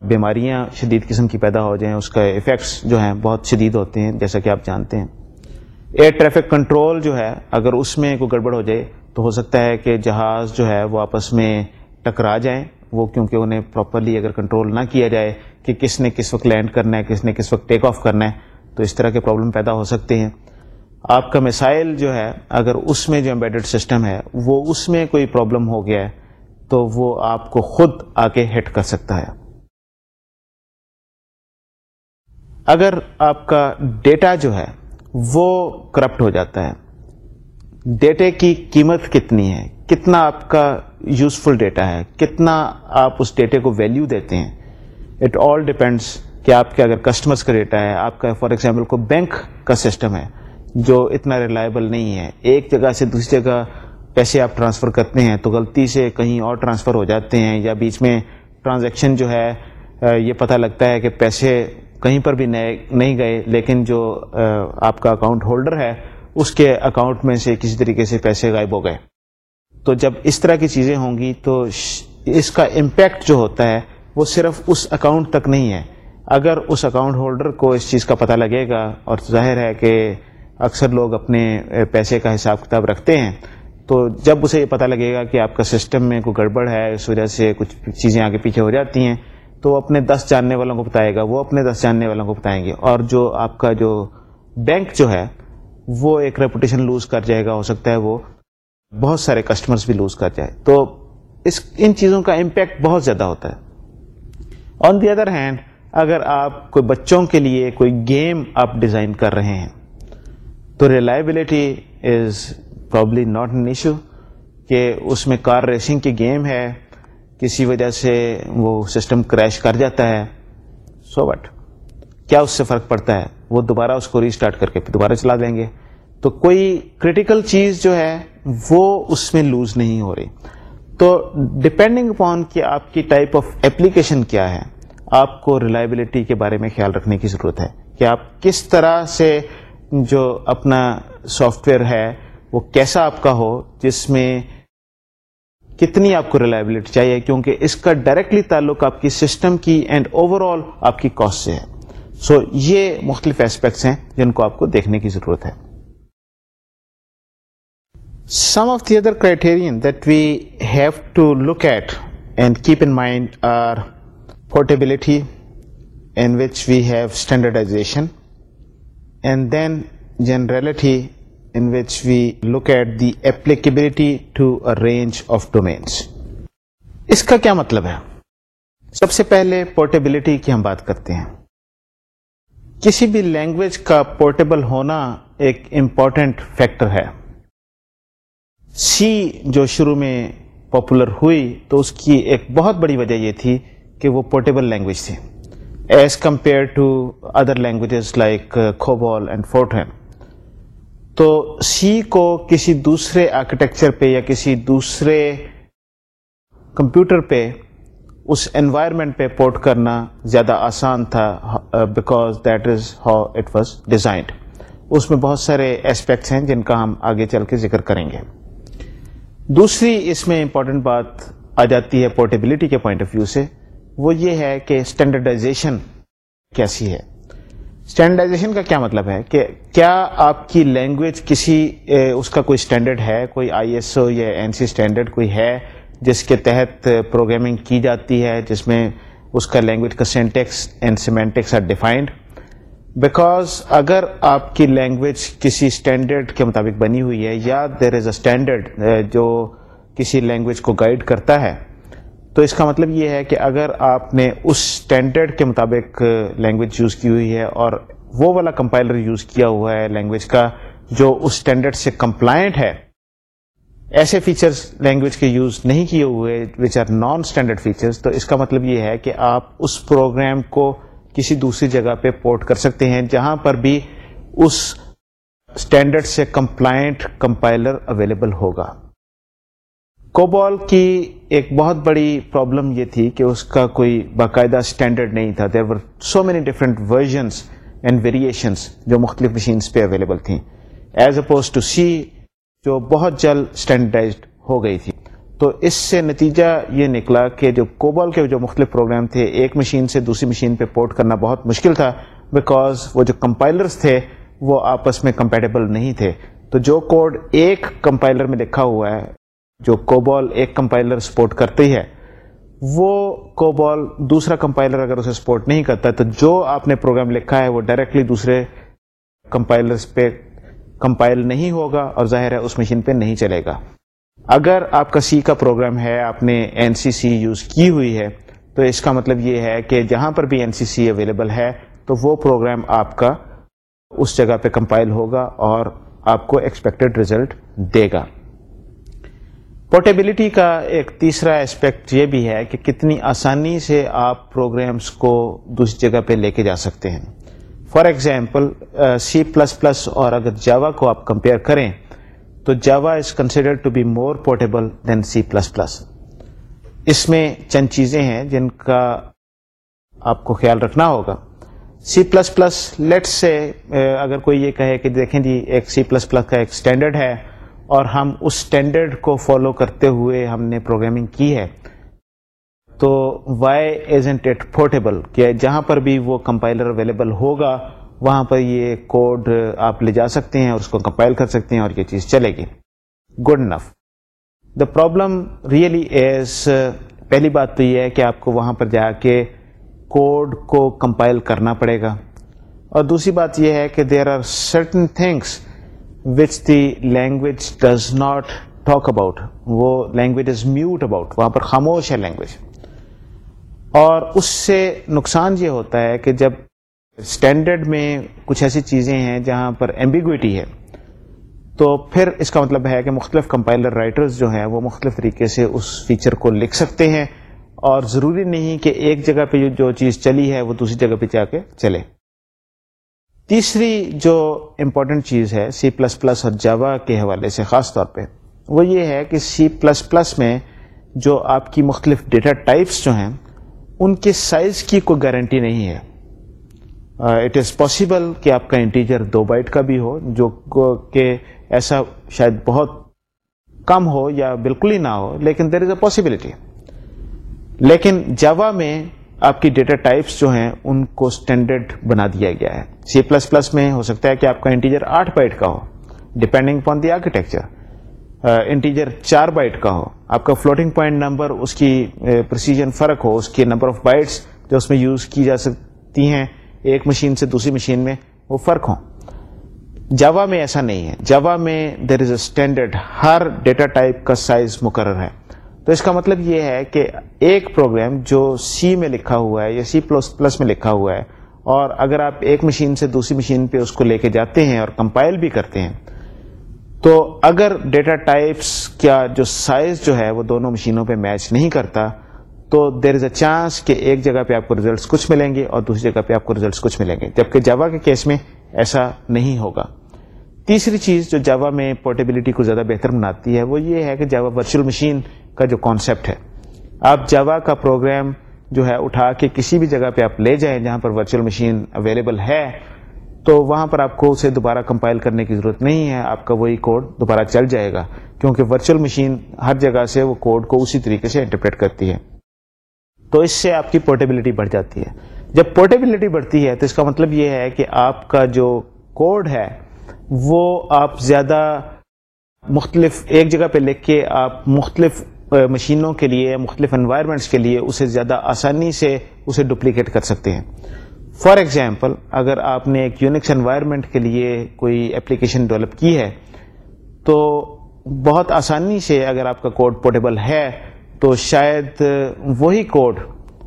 بیماریاں شدید قسم کی پیدا ہو جائیں، اس کا افیکٹس جو ہیں بہت شدید ہوتے ہیں، جیسا کہ آپ جانتے ہیں۔ ایئر ٹریفک کنٹرول جو ہے، اگر اس میں کوئی گڑبڑ ہو جائے، تو ہو سکتا ہے کہ جہاز جو ہے، وہ آپس میں ٹکرا جائیں۔ وہ کیونکہ انہیں پراپرلی اگر کنٹرول نہ کیا جائے کہ کس نے کس وقت لینڈ کرنا ہے، کس نے کس وقت ٹیک آف کرنا ہے، تو اس طرح کے پرابلم پیدا ہو سکتے ہیں۔ آپ کا مسائل جو ہے، اگر اس میں جو امبیڈڈ سسٹم ہے، وہ اس میں کوئی پرابلم ہو گیا ہے، تو وہ آپ کو خود آ کے ہٹ کر سکتا ہے۔ اگر آپ کا ڈیٹا جو ہے وہ کرپٹ ہو جاتا ہے، ڈیٹے کی قیمت کتنی ہے؟ کتنا آپ کا یوزفل ڈیٹا ہے؟ کتنا آپ اس ڈیٹے کو ویلیو دیتے ہیں؟ اٹ آل ڈپینڈس کہ آپ کے اگر کسٹمرس کا ڈیٹا ہے، آپ کا فار ایگزامپل کو بینک کا سسٹم ہے جو اتنا ریلائبل نہیں ہے۔ ایک جگہ سے دوسری جگہ پیسے آپ ٹرانسفر کرتے ہیں تو غلطی سے کہیں اور ٹرانسفر ہو جاتے ہیں یا بیچ میں ٹرانزیکشن جو ہے، یہ پتہ لگتا ہے کہ پیسے کہیں پر بھی نئے نہیں گئے، لیکن جو آپ کا اکاؤنٹ ہولڈر ہے، اس کے اکاؤنٹ میں سے کسی طریقے سے پیسے غائب ہو گئے۔ تو جب اس طرح کی چیزیں ہوں گی، تو اس کا امپیکٹ جو ہوتا ہے، وہ صرف اس اکاؤنٹ تک نہیں ہے۔ اگر اس اکاؤنٹ ہولڈر کو اس چیز کا پتہ لگے گا، اور ظاہر ہے کہ اکثر لوگ اپنے پیسے کا حساب کتاب رکھتے ہیں، تو جب اسے یہ پتہ لگے گا کہ آپ کا سسٹم میں کوئی گڑبڑ ہے، اس وجہ سے کچھ چیزیں آگے پیچھے ہو جاتی ہیں تو وہ اپنے دس جاننے والوں کو بتائے گا، وہ اپنے دس جاننے والوں کو بتائیں گے۔ اور جو آپ کا جو بینک جو ہے، وہ ایک ریپوٹیشن لوز کر جائے گا، ہو سکتا ہے وہ بہت سارے کسٹمرز بھی لوز کر جائے۔ تو اس، ان چیزوں کا امپیکٹ بہت زیادہ ہوتا ہے۔ آن دی ادر ہینڈ اگر آپ کوئی بچوں کے لیے کوئی گیم آپ ڈیزائن کر رہے ہیں، تو reliability is probably not an issue کہ اس میں کار ریسنگ کی گیم ہے۔ کسی وجہ سے وہ سسٹم کریش کر جاتا ہے، سو so وٹ؟ کیا اس سے فرق پڑتا ہے؟ وہ دوبارہ اس کو ریسٹارٹ کر کے دوبارہ چلا دیں گے۔ تو کوئی کریٹیکل چیز جو ہے، وہ اس میں لوز نہیں ہو رہی۔ تو ڈپینڈنگ اپون کہ آپ کی ٹائپ آف اپلیکیشن کیا ہے، آپ کو ریلائبلٹی کے بارے میں خیال رکھنے کی ضرورت ہے۔ کہ آپ کس طرح سے جو اپنا سافٹ ویئر ہے، وہ کیسا آپ کا ہو، جس میں کتنی آپ کو ریلائبلٹی چاہیے؟ کیونکہ اس کا ڈائریکٹلی تعلق آپ کی سسٹم کی اینڈ اوور آل آپ کی کاسٹ سے ہے. سو so, یہ مختلف ایسپیکٹس ہیں جن کو آپ کو دیکھنے کی ضرورت ہے. Some of the other criterion that we have to look at and keep in mind are portability in which we have standardization, and then generality in which we look at the applicability to a range of domains. اس کا کیا مطلب ہے سب سے پہلے پورٹیبلٹی کی ہم بات کرتے ہیں کسی بھی لینگویج کا پورٹیبل ہونا ایک امپورٹنٹ فیکٹر ہے سی جو شروع میں پاپولر ہوئی تو اس کی ایک بہت بڑی وجہ یہ تھی کہ وہ پورٹیبل لینگویج تھی as compared to other languages like COBOL and Fortran تو سی کو کسی دوسرے آرکیٹیکچر پہ یا کسی دوسرے کمپیوٹر پہ اس انوائرمنٹ پہ پورٹ کرنا زیادہ آسان تھا because that is how it was designed اس میں بہت سارے اسپیکٹس ہیں جن کا ہم آگے چل کے ذکر کریں گے۔ دوسری اس میں امپورٹنٹ بات آ جاتی ہے پورٹیبلٹی کے پوائنٹ آف ویو سے، وہ یہ ہے کہ اسٹینڈرڈائزیشن کیسی ہے۔ اسٹینڈرڈائزیشن کا کیا مطلب ہے؟ کہ کیا آپ کی لینگویج کسی اس کا کوئی اسٹینڈرڈ ہے؟ کوئی آئی ایس او یا این سی اسٹینڈرڈ کوئی ہے جس کے تحت پروگرامنگ کی جاتی ہے، جس میں اس کا لینگویج کا syntax and semantics are defined because اگر آپ کی لینگویج کسی اسٹینڈرڈ کے مطابق بنی ہوئی ہے، یا دیر از اے اسٹینڈرڈ جو کسی لینگویج کو گائڈ کرتا ہے تو اس کا مطلب یہ ہے کہ اگر آپ نے اس اسٹینڈرڈ کے مطابق لینگویج یوز کی ہوئی ہے اور وہ والا کمپائلر یوز کیا ہوا ہے لینگویج کا جو اس اسٹینڈرڈ سے کمپلائنٹ ہے، ایسے فیچرز لینگویج کے یوز نہیں کیے ہوئے which are non standard features تو اس کا مطلب یہ ہے کہ آپ اس پروگرام کو کسی دوسری جگہ پہ پورٹ کر سکتے ہیں جہاں پر بھی اس اسٹینڈرڈ سے کمپلائنٹ کمپائلر اویلیبل ہوگا۔ کوبال کی ایک بہت بڑی پرابلم یہ تھی کہ اس کا کوئی باقاعدہ اسٹینڈرڈ نہیں تھا. There were so many different versions and variations جو مختلف مشینس پہ اویلیبل تھیں. ایز اپوز ٹو سی جو بہت جلد اسٹینڈرڈائزڈ ہو گئی تھی. تو اس سے نتیجہ یہ نکلا کہ جو کوبال کے جو مختلف پروگرام تھے، ایک مشین سے دوسری مشین پہ پورٹ کرنا بہت مشکل تھا بیکاز وہ جو کمپائلرس تھے، وہ آپس میں کمپیٹیبل نہیں تھے. تو جو کوڈ ایک کمپائلر میں لکھا ہوا ہے جو کوبال ایک کمپائلر سپورٹ کرتی ہے، وہ کوبال دوسرا کمپائلر اگر اسے سپورٹ نہیں کرتا تو جو آپ نے پروگرام لکھا ہے، وہ ڈائریکٹلی دوسرے کمپائلرس پہ کمپائل نہیں ہوگا اور ظاہر ہے اس مشین پہ نہیں چلے گا۔ اگر آپ کا سی کا پروگرام ہے، آپ نے این سی سی یوز کی ہوئی ہے، تو اس کا مطلب یہ ہے کہ جہاں پر بھی این سی سی اویلیبل ہے، تو وہ پروگرام آپ کا اس جگہ پہ کمپائل ہوگا اور آپ کو ایکسپیکٹڈ ریزلٹ دے گا۔ پورٹیبلٹی کا ایک تیسرا اسپیکٹ یہ بھی ہے کہ کتنی آسانی سے آپ پروگرامس کو دوسری جگہ پہ لے کے جا سکتے ہیں۔ For example C plus plus اور اگر جاوا کو آپ کمپیئر کریں تو Java is consider to be more portable than C plus plus اس میں چند چیزیں ہیں جن کا آپ کو خیال رکھنا ہوگا۔ سی پلس پلس لیٹ سے اگر کوئی یہ کہے کہ دیکھیں جی ایک سی پلس پلس کا ایک اسٹینڈرڈ ہے اور ہم اس اسٹینڈرڈ کو فالو کرتے ہوئے ہم نے پروگرامنگ کی ہے۔ تو وائی ایزنٹ اٹ پورٹیبل کہ جہاں پر بھی وہ کمپائلر اویلیبل ہوگا، وہاں پر یہ کوڈ آپ لے جا سکتے ہیں اور اس کو کمپائل کر سکتے ہیں اور یہ چیز چلے گی۔ Good enough the problem really is پہلی بات تو یہ ہے کہ آپ کو وہاں پر جا کے کوڈ کو کمپائل کرنا پڑے گا۔ اور دوسری بات یہ ہے کہ there are certain things which the language does not talk about وہ لینگویج از میوٹ اباؤٹ وہاں پر خاموش ہے لینگویج اور اس سے نقصان یہ ہوتا ہے کہ جب اسٹینڈرڈ میں کچھ ایسی چیزیں ہیں جہاں پر ایمبیگوٹی ہے، تو پھر اس کا مطلب ہے کہ مختلف کمپائلر رائٹرز جو ہیں وہ مختلف طریقے سے اس فیچر کو لکھ سکتے ہیں اور ضروری نہیں کہ ایک جگہ پہ جو چیز چلی ہے وہ دوسری جگہ پہ جا کے چلے۔ تیسری جو امپورٹنٹ چیز ہے سی پلس پلس اور جاوا کے حوالے سے خاص طور پہ، وہ یہ ہے کہ سی پلس پلس میں جو آپ کی مختلف ڈیٹا ٹائپس جو ہیں، ان کے سائز کی کوئی گارنٹی نہیں ہے۔ اٹ از پاسبل کہ آپ کا انٹیجر دو بائٹ کا بھی ہو، جو کہ ایسا شاید بہت کم ہو یا بالکل ہی نہ ہو، لیکن دیر از اے پاسبلٹی لیکن جاوا میں آپ کی ڈیٹا ٹائپس جو ہیں ان کو اسٹینڈرڈ بنا دیا گیا ہے۔ سی پلس پلس میں ہو سکتا ہے کہ آپ کا انٹیجر آٹھ بائٹ کا ہو depending upon the architecture integer چار بائٹ کا ہو۔ آپ کا فلوٹنگ پوائنٹ نمبر اس کی پروسیجن فرق ہو، اس کی نمبر آف بائٹس جو اس میں یوز کی جا سکتی ہیں ایک مشین سے دوسری مشین میں، وہ فرق ہوں۔ جاوا میں ایسا نہیں ہے۔ جاوا میں دیر از اے اسٹینڈرڈ ہر ڈیٹا ٹائپ کا سائز مقرر ہے۔ تو اس کا مطلب یہ ہے کہ ایک پروگرام جو سی میں لکھا ہوا ہے یا سی پلس پلس میں لکھا ہوا ہے، اور اگر آپ ایک مشین سے دوسری مشین پہ اس کو لے کے جاتے ہیں اور کمپائل بھی کرتے ہیں، تو اگر ڈیٹا ٹائپس کا جو سائز جو ہے وہ دونوں مشینوں پہ میچ نہیں کرتا، تو دیر از اے چانس کہ ایک جگہ پہ آپ کو ریزلٹس کچھ ملیں گے اور دوسری جگہ پہ آپ کو ریزلٹس کچھ ملیں گے۔ جبکہ جاوا کے کیس میں ایسا نہیں ہوگا۔ تیسری چیز جو جاوا میں پورٹیبلٹی کو زیادہ بہتر بناتی ہے وہ یہ ہے کہ جاوا ورچوئل مشین کا جو کانسیپٹ ہے۔ آپ جاوا کا پروگرام جو ہے اٹھا کے کسی بھی جگہ پہ آپ لے جائیں جہاں پر ورچوئل مشین اویلیبل ہے، تو وہاں پر آپ کو اسے دوبارہ کمپائل کرنے کی ضرورت نہیں ہے، آپ کا وہی کوڈ دوبارہ چل جائے گا، کیونکہ ورچوئل مشین ہر جگہ سے وہ کوڈ کو اسی طریقے سے انٹرپریٹ کرتی ہے۔ تو اس سے آپ کی پورٹیبلٹی بڑھ جاتی ہے۔ جب پورٹیبلٹی بڑھتی ہے، تو اس کا مطلب یہ ہے کہ آپ کا جو کوڈ ہے، وہ آپ زیادہ مختلف ایک جگہ پہ لکھ کے آپ مختلف مشینوں کے لیے، مختلف انوائرمنٹس کے لیے اسے زیادہ آسانی سے اسے ڈپلیکیٹ کر سکتے ہیں۔ فار ایگزامپل اگر آپ نے ایک یونکس انوائرمنٹ کے لیے کوئی اپلیکیشن ڈیولپ کی ہے، تو بہت آسانی سے اگر آپ کا کوڈ پورٹیبل ہے، تو شاید وہی کوڈ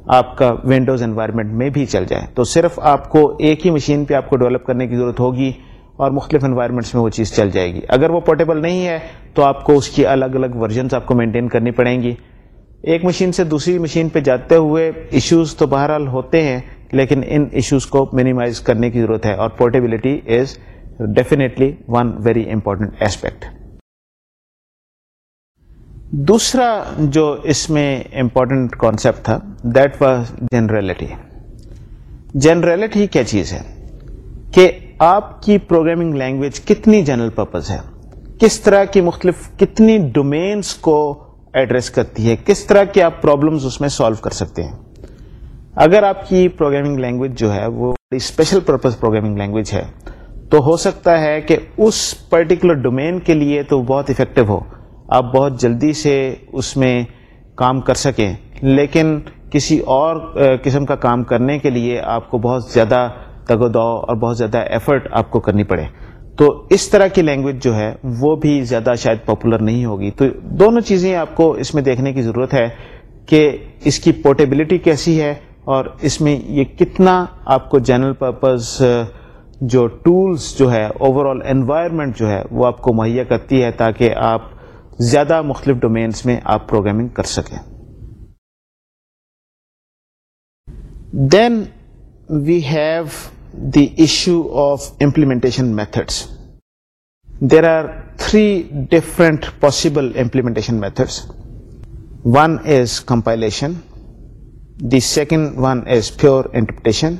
آپ کا ونڈوز انوائرمنٹ میں بھی چل جائے۔ تو صرف آپ کو ایک ہی مشین پہ آپ کو ڈیولپ کرنے کی ضرورت ہوگی۔ اور مختلف انوائرمنٹس میں وہ چیز چل جائے گی۔ اگر وہ پورٹیبل نہیں ہے، تو آپ کو اس کی الگ الگ ورژنس آپ کو مینٹین کرنی پڑیں گی۔ ایک مشین سے دوسری مشین پہ جاتے ہوئے ایشوز تو بہرحال ہوتے ہیں، لیکن ان ایشوز کو مینیمائز کرنے کی ضرورت ہے۔ اور portability is definitely one very important aspect دوسرا جو اس میں امپورٹنٹ کانسیپٹ تھا دیٹ واز جنرلٹی جنرلٹی کیا چیز ہے؟ کہ آپ کی پروگرامنگ لینگویج کتنی جنرل پرپز ہے؟ کس طرح کی مختلف کتنی ڈومینس کو ایڈریس کرتی ہے؟ کس طرح کی آپ پرابلمس اس میں سالو کر سکتے ہیں؟ اگر آپ کی پروگرامنگ لینگویج جو ہے وہ اسپیشل پرپز پروگرامنگ لینگویج ہے، تو ہو سکتا ہے کہ اس پرٹیکولر ڈومین کے لیے تو بہت افیکٹو ہو۔ آپ بہت جلدی سے اس میں کام کر سکیں، لیکن کسی اور قسم کا کام کرنے کے لیے آپ کو بہت زیادہ تگ و دو اور بہت زیادہ ایفرٹ آپ کو کرنی پڑے۔ تو اس طرح کی لینگویج جو ہے، وہ بھی زیادہ شاید پاپولر نہیں ہوگی۔ تو دونوں چیزیں آپ کو اس میں دیکھنے کی ضرورت ہے کہ اس کی پورٹیبلٹی کیسی ہے اور اس میں یہ کتنا آپ کو جنرل پرپز جو ٹولس جو ہے اوور آل انوائرمنٹ جو ہے، وہ آپ کو مہیا کرتی ہے تاکہ آپ زیادہ مختلف ڈومینس میں آپ پروگرامنگ کر سکیں۔ Then we have the issue of implementation methods there are three different possible implementation methods one is compilation the second one is pure interpretation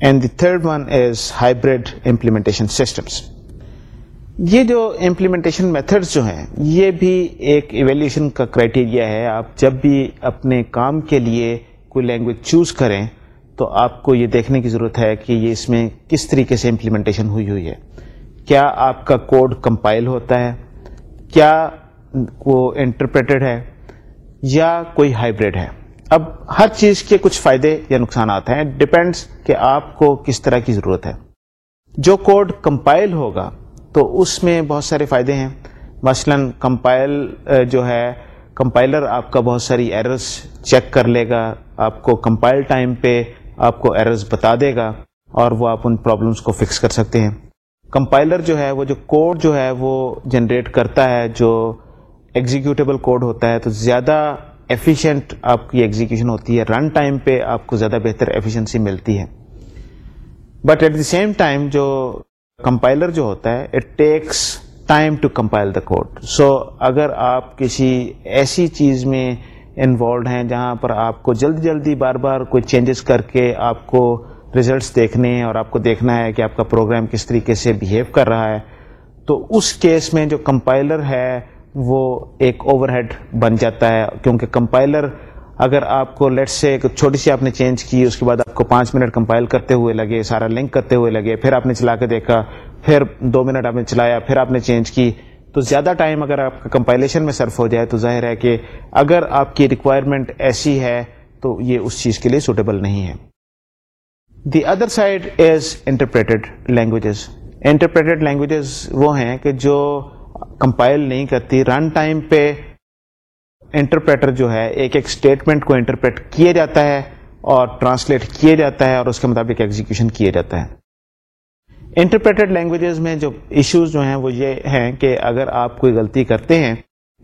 and the third one is hybrid implementation systems یہ جو امپلیمنٹیشن میتھڈس جو ہیں، یہ بھی ایک ایویلیوشن کا کرائٹیریا ہے. آپ جب بھی اپنے کام کے لیے کوئی لینگویج چوز کریں تو آپ کو یہ دیکھنے کی ضرورت ہے کہ یہ اس میں کس طریقے سے امپلیمنٹیشن ہوئی ہوئی ہے۔ کیا آپ کا کوڈ کمپائل ہوتا ہے؟ کیا وہ انٹرپریٹڈ ہے؟ یا کوئی ہائیبریڈ ہے؟ اب ہر چیز کے کچھ فائدے یا نقصانات ہیں۔ ڈپینڈس کہ آپ کو کس طرح کی ضرورت ہے۔ جو کوڈ کمپائل ہوگا، تو اس میں بہت سارے فائدے ہیں۔ مثلا کمپائل جو ہے کمپائلر آپ کا بہت ساری ایررز چیک کر لے گا۔ آپ کو کمپائل ٹائم پہ آپ کو ایررز بتا دے گا اور وہ آپ ان پرابلمس کو فکس کر سکتے ہیں۔ کمپائلر جو ہے، وہ جو کوڈ جو ہے، وہ جنریٹ کرتا ہے، جو ایگزیکیوٹیبل کوڈ ہوتا ہے، تو زیادہ ایفیشینٹ آپ کی ایگزیکیوشن ہوتی ہے۔ رن ٹائم پہ آپ کو زیادہ بہتر ایفیشنسی ملتی ہے۔ But at the same time جو کمپائلر جو ہوتا ہے it takes time to compile the code so اگر آپ کسی ایسی چیز میں انوالوڈ ہیں جہاں پر آپ کو جلدی جلدی بار بار کوئی چینجز کر کے آپ کو ریزلٹس دیکھنے ہیں اور آپ کو دیکھنا ہے کہ آپ کا پروگرام کس طریقے سے بہیو کر رہا ہے۔ تو اس کیس میں جو کمپائلر ہے وہ ایک اوور ہیڈ بن جاتا ہے، کیونکہ کمپائلر اگر آپ کو لیٹ سے ایک چھوٹی سی آپ نے چینج کی، اس کے بعد آپ کو پانچ منٹ کمپائل کرتے ہوئے لگے، سارا لنک کرتے ہوئے لگے، پھر آپ نے چلا کے دیکھا، پھر دو منٹ آپ نے چلایا، پھر آپ نے چینج کی تو زیادہ ٹائم اگر آپ کا کمپائلیشن میں صرف ہو جائے تو ظاہر ہے کہ اگر آپ کی ریکوائرمنٹ ایسی ہے تو یہ اس چیز کے لیے سوٹیبل نہیں ہے۔ The other side is interpreted languages interpreted languages وہ ہیں کہ جو کمپائل نہیں کرتی رن ٹائم پہ انٹرپریٹر جو ہے ایک ایک اسٹیٹمنٹ کو انٹرپریٹ کیا جاتا ہے اور ٹرانسلیٹ کیا جاتا ہے اور اس کے مطابق ایگزیکیوشن کیا جاتا ہے۔ انٹرپریٹڈ لینگویجز میں جو ایشوز جو ہیں وہ یہ ہیں کہ اگر آپ کوئی غلطی کرتے ہیں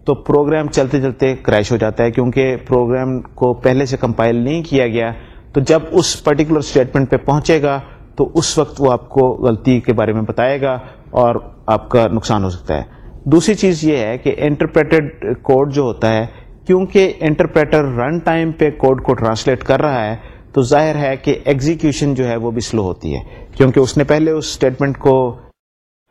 تو پروگرام چلتے چلتے کریش ہو جاتا ہے کیونکہ پروگرام کو پہلے سے کمپائل نہیں کیا گیا۔ تو جب اس پرٹیکولر اسٹیٹمنٹ پہ پہنچے گا تو اس وقت وہ آپ کو غلطی کے بارے میں بتائے گا اور آپ کا نقصان ہو سکتا ہے۔ دوسری چیز یہ ہے کہ انٹرپریٹڈ کوڈ جو ہوتا ہے، کیونکہ انٹرپریٹر رن ٹائم پہ کوڈ کو ٹرانسلیٹ کر رہا ہے تو ظاہر ہے کہ ایگزیکیوشن جو ہے وہ بھی سلو ہوتی ہے، کیونکہ اس نے پہلے اس اسٹیٹمنٹ کو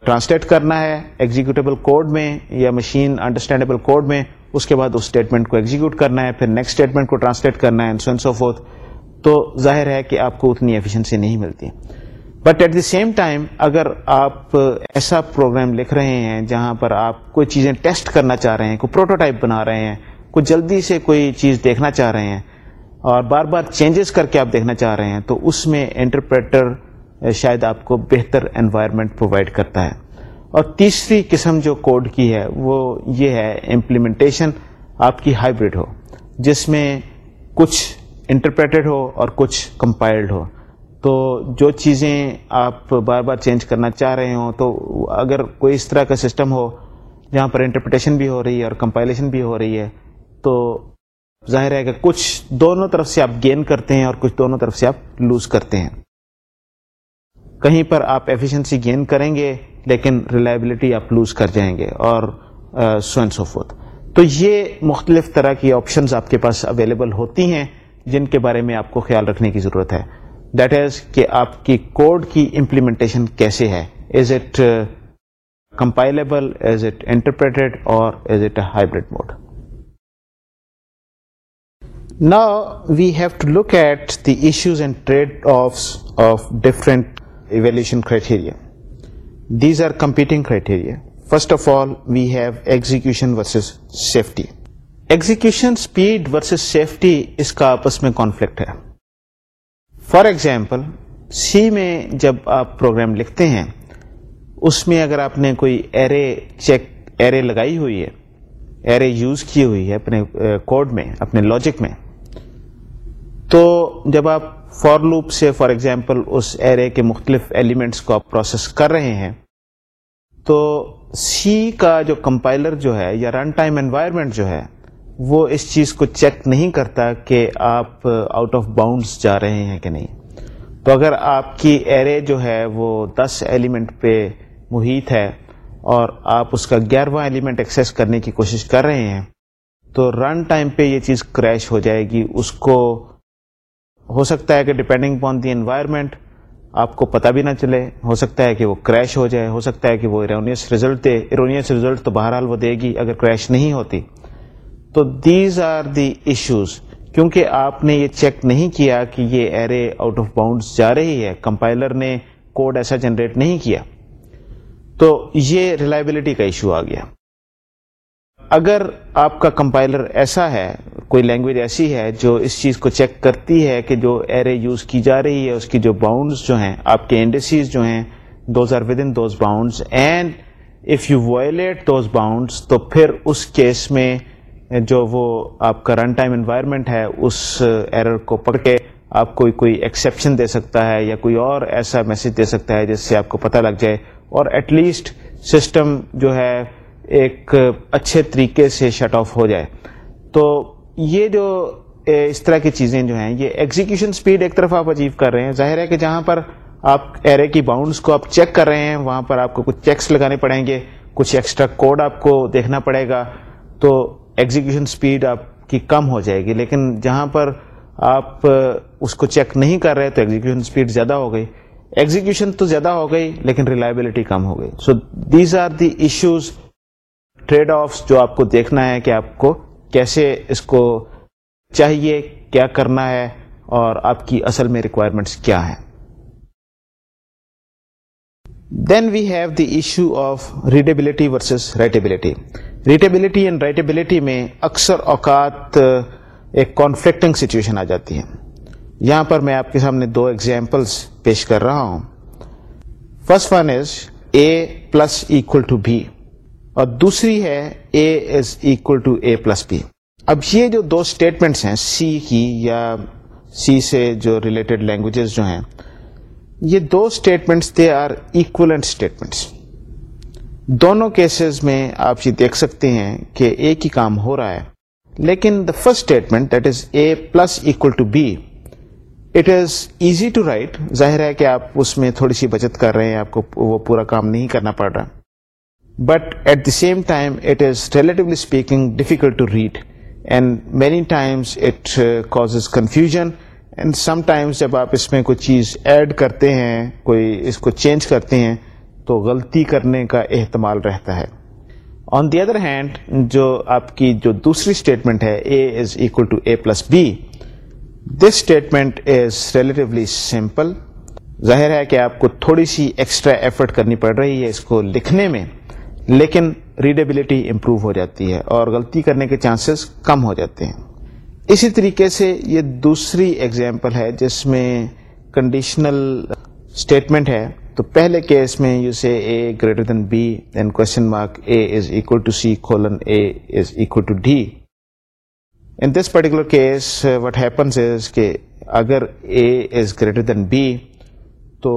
ٹرانسلیٹ کرنا ہے ایگزیکیوٹیبل کوڈ میں یا مشین انڈرسٹینڈیبل کوڈ میں، اس کے بعد اس اسٹیٹمنٹ کو ایگزیکیوٹ کرنا ہے، پھر نیکسٹ اسٹیٹمنٹ کو ٹرانسلیٹ کرنا ہے سینس آف تو ظاہر ہے کہ آپ کو اتنی ایفیشنسی نہیں ملتی۔ But at the same time اگر آپ ایسا پروگرام لکھ رہے ہیں جہاں پر آپ کوئی چیزیں ٹیسٹ کرنا چاہ رہے ہیں، کوئی پروٹوٹائپ بنا رہے ہیں، کوئی جلدی سے کوئی چیز دیکھنا چاہ رہے ہیں اور بار بار چینجز کر کے آپ دیکھنا چاہ رہے ہیں، تو اس میں انٹرپریٹر شاید آپ کو بہتر انوائرمنٹ پرووائڈ کرتا ہے۔ اور تیسری قسم جو کوڈ کی ہے، وہ یہ ہے امپلیمنٹیشن آپ کی ہائیبریڈ ہو، جس میں کچھ انٹرپریٹڈ ہو اور کچھ کمپائلڈ ہو۔ تو جو چیزیں آپ بار بار چینج کرنا چاہ رہے ہوں، تو اگر کوئی اس طرح کا سسٹم ہو جہاں پر انٹرپریٹیشن بھی ہو رہی ہے اور کمپائلیشن بھی ہو رہی ہے، تو ظاہر ہے کہ کچھ دونوں طرف سے آپ گین کرتے ہیں اور کچھ دونوں طرف سے آپ لوز کرتے ہیں۔ کہیں پر آپ ایفیشنسی گین کریں گے، لیکن ریلائبلٹی آپ لوز کر جائیں گے اور سو اینڈ سو فورتھ تو یہ مختلف طرح کی آپشنز آپ کے پاس اویلیبل ہوتی ہیں، جن کے بارے میں آپ کو خیال رکھنے کی ضرورت ہے۔ دیٹ از کہ آپ کی کوڈ کی امپلیمنٹیشن کیسے ہے۔ Is it compilable is it interpreted or is it a hybrid mode نا we have to look at the issues and trade offs of different evaluation criteria these are competing criteria first of all we have execution versus safety execution speed versus safety اس کا آپس میں کانفلکٹ ہے. فار ایگزامپل سی میں جب آپ پروگرام لکھتے ہیں، اس میں اگر آپ نے کوئی ایرے چیک ایرے لگائی ہوئی ہے ایرے یوز کی ہوئی ہے اپنے کوڈ میں، اپنے لاجک میں. تو جب آپ فور لوپ سے فار ایگزامپل اس ایرے کے مختلف ایلیمنٹس کو آپ پروسیس کر رہے ہیں، تو سی کا جو کمپائلر جو ہے یا رن ٹائم انوائرمنٹ جو ہے، وہ اس چیز کو چیک نہیں کرتا کہ آپ آؤٹ آف باؤنڈس جا رہے ہیں کہ نہیں. تو اگر آپ کی ایرے جو ہے وہ دس ایلیمنٹ پہ محیط ہے اور آپ اس کا گیارہواں ایلیمنٹ ایکسیس کرنے کی کوشش کر رہے ہیں، تو رن ٹائم پہ یہ چیز کریش ہو جائے گی۔ اس کو ہو سکتا ہے کہ ڈپینڈنگ پان دی انوائرمنٹ آپ کو پتہ بھی نہ چلے۔ ہو سکتا ہے کہ وہ کریش ہو جائے۔ ہو سکتا ہے کہ وہ ایرونیس رزلٹ دے۔ ایرونیس رزلٹ تو بہرحال وہ دے گی اگر کریش نہیں ہوتی۔ تو دیز آر دی ایشوز کیونکہ آپ نے یہ چیک نہیں کیا کہ یہ ایرے آؤٹ آف باؤنڈس جا رہی ہے۔ کمپائلر نے کوڈ ایسا جنریٹ نہیں کیا۔ تو یہ ریلائبلٹی کا ایشو آ گیا۔ اگر آپ کا کمپائلر ایسا ہے، کوئی لینگویج ایسی ہے جو اس چیز کو چیک کرتی ہے کہ جو ایرے یوز کی جا رہی ہے، اس کی جو باؤنڈس جو ہیں، آپ کے انڈسیز جو ہیں those are within those bounds and if you violate those bounds تو پھر اس کیس میں جو وہ آپ کا رن ٹائم انوائرمنٹ ہے، اس ایرر کو پکڑ کے آپ کو کوئی ایکسیپشن دے سکتا ہے یا کوئی اور ایسا میسج دے سکتا ہے جس سے آپ کو پتہ لگ جائے۔ اور ایٹ لیسٹ سسٹم جو ہے ایک اچھے طریقے سے شٹ آف ہو جائے۔ تو یہ جو اس طرح کی چیزیں جو ہیں، یہ ایگزیکیوشن سپیڈ ایک طرف آپ اچیو کر رہے ہیں۔ ظاہر ہے کہ جہاں پر آپ ایرے کی باؤنڈس کو آپ چیک کر رہے ہیں، وہاں پر آپ کو کچھ چیکس لگانے پڑیں گے، کچھ ایکسٹرا کوڈ آپ کو دیکھنا پڑے گا، تو ایگزیکیوشن سپیڈ آپ کی کم ہو جائے گی۔ لیکن جہاں پر آپ اس کو چیک نہیں کر رہے تو ایگزیکیوشن سپیڈ زیادہ ہو گئی۔ ایگزیکشن تو زیادہ ہو گئی، لیکن ریلائبلٹی کم ہو گئی۔ So these are the issues trade offs جو آپ کو دیکھنا ہے کہ آپ کو کیسے اس کو چاہیے، کیا کرنا ہے، اور آپ کی اصل میں ریکوائرمنٹس کیا ہیں۔ Then we have the issue of readability versus writability readability and writability میں اکثر اوقات ایک کانفلکٹنگ سچویشن آ جاتی ہے۔ یہاں پر میں آپ کے سامنے دو ایگزامپلس پیش کر رہا ہوں۔ First one is A plus equal to B اور دوسری ہے A is equal to A plus B اب یہ جو دو اسٹیٹمنٹس ہیں سی کی یا سی سے جو ریلیٹڈ لینگویجز جو ہیں، یہ دو statements they are equivalent statements دونوں کیسز میں آپ یہ دیکھ سکتے ہیں کہ ایک ہی کام ہو رہا ہے۔ لیکن the first statement that is A plus equal to B it is easy to write ظاہر ہے کہ آپ اس میں تھوڑی سی بچت کر رہے ہیں آپ کو وہ پورا کام نہیں کرنا پڑ رہا but at the same time it is relatively speaking difficult to read and many times it cause confusion and some times جب آپ اس میں کوئی چیز ایڈ کرتے ہیں کوئی اس کو چینج کرتے ہیں تو غلطی کرنے کا احتمال رہتا ہے آن دی ادر ہینڈ جو آپ کی جو دوسری اسٹیٹمنٹ ہے A is equal to A plus B this statement is relatively simple. ظاہر ہے کہ آپ کو تھوڑی سی ایکسٹرا ایفرٹ کرنی پڑ رہی ہے اس کو لکھنے میں، لیکن ریڈیبلٹی امپروو ہو جاتی ہے اور غلطی کرنے کے چانسز کم ہو جاتے ہیں۔ اسی طریقے سے یہ دوسری ایگزامپل ہے جس میں کنڈیشنل اسٹیٹمنٹ ہے۔ تو پہلے کیس میں you say A greater than B then question mark A is equal to C colon A is equal to D in this particular case what happens is کہ اگر A is greater than B تو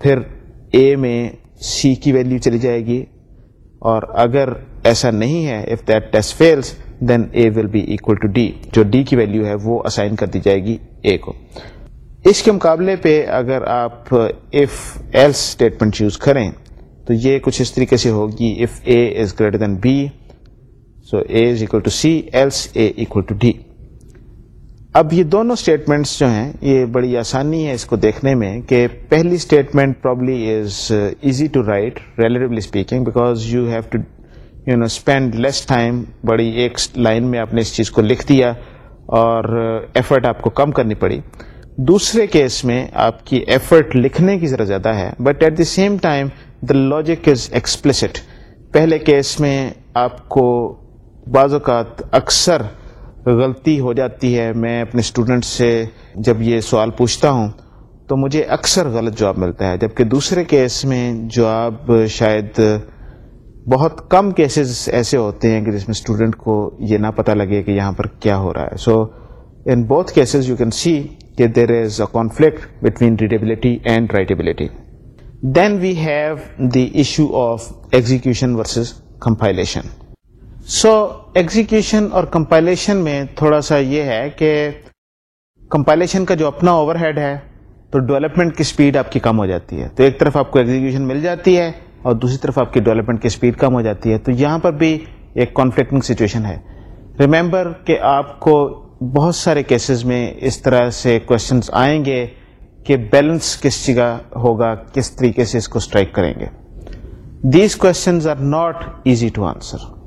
پھر اے میں سی کی ویلیو چلی جائے گی اور اگر ایسا نہیں ہے if that test fails then A will be equal to D جو ڈی کی ویلیو ہے وہ اسائن کر دی جائے گی اے کو اس کے مقابلے پہ اگر آپ اف ایلس اسٹیٹمنٹ یوز کریں تو یہ کچھ اس طریقے سے ہوگی if A is greater than B so A is equal to C else A equal to D اب یہ دونوں اسٹیٹمنٹس جو ہیں، یہ بڑی آسانی ہے اس کو دیکھنے میں کہ پہلی statement probably is easy to write relatively speaking because you have to you know spend less time بڑی ایک لائن میں آپ نے اس چیز کو لکھ دیا اور uh, ایفرٹ آپ کو کم کرنی پڑی. دوسرے کیس میں آپ کی ایفرٹ لکھنے کی ذرا زیادہ ہے but at the same time the logic is explicit پہلے کیس میں آپ کو بعض اوقات اکثر غلطی ہو جاتی ہے۔ میں اپنے اسٹوڈنٹ سے جب یہ سوال پوچھتا ہوں تو مجھے اکثر غلط جواب ملتا ہے، جبکہ دوسرے کیس میں جواب شاید بہت کم کیسز ایسے ہوتے ہیں کہ جس میں اسٹوڈنٹ کو یہ نہ پتہ لگے کہ یہاں پر کیا ہو رہا ہے۔ So in both cases you can see کہ there is a conflict between readability and writability then we have the issue of execution versus compilation so execution اور کمپائلیشن میں تھوڑا سا یہ ہے کہ کمپائلیشن کا جو اپنا اوور ہیڈ ہے، تو ڈیولپمنٹ کی اسپیڈ آپ کی کم ہو جاتی ہے۔ تو ایک طرف آپ کو ایگزیکشن مل جاتی ہے اور دوسری طرف آپ کی ڈیولپمنٹ کی اسپیڈ کم ہو جاتی ہے۔ تو یہاں پر بھی ایک کانفلکٹنگ سچویشن ہے۔ ریمبر کہ آپ کو بہت سارے کیسز میں اس طرح سے کوشچنس آئیں گے کہ بیلنس کس جگہ ہوگا، کس طریقے سے اس کو اسٹرائک کریں گے۔ These questions are not easy to answer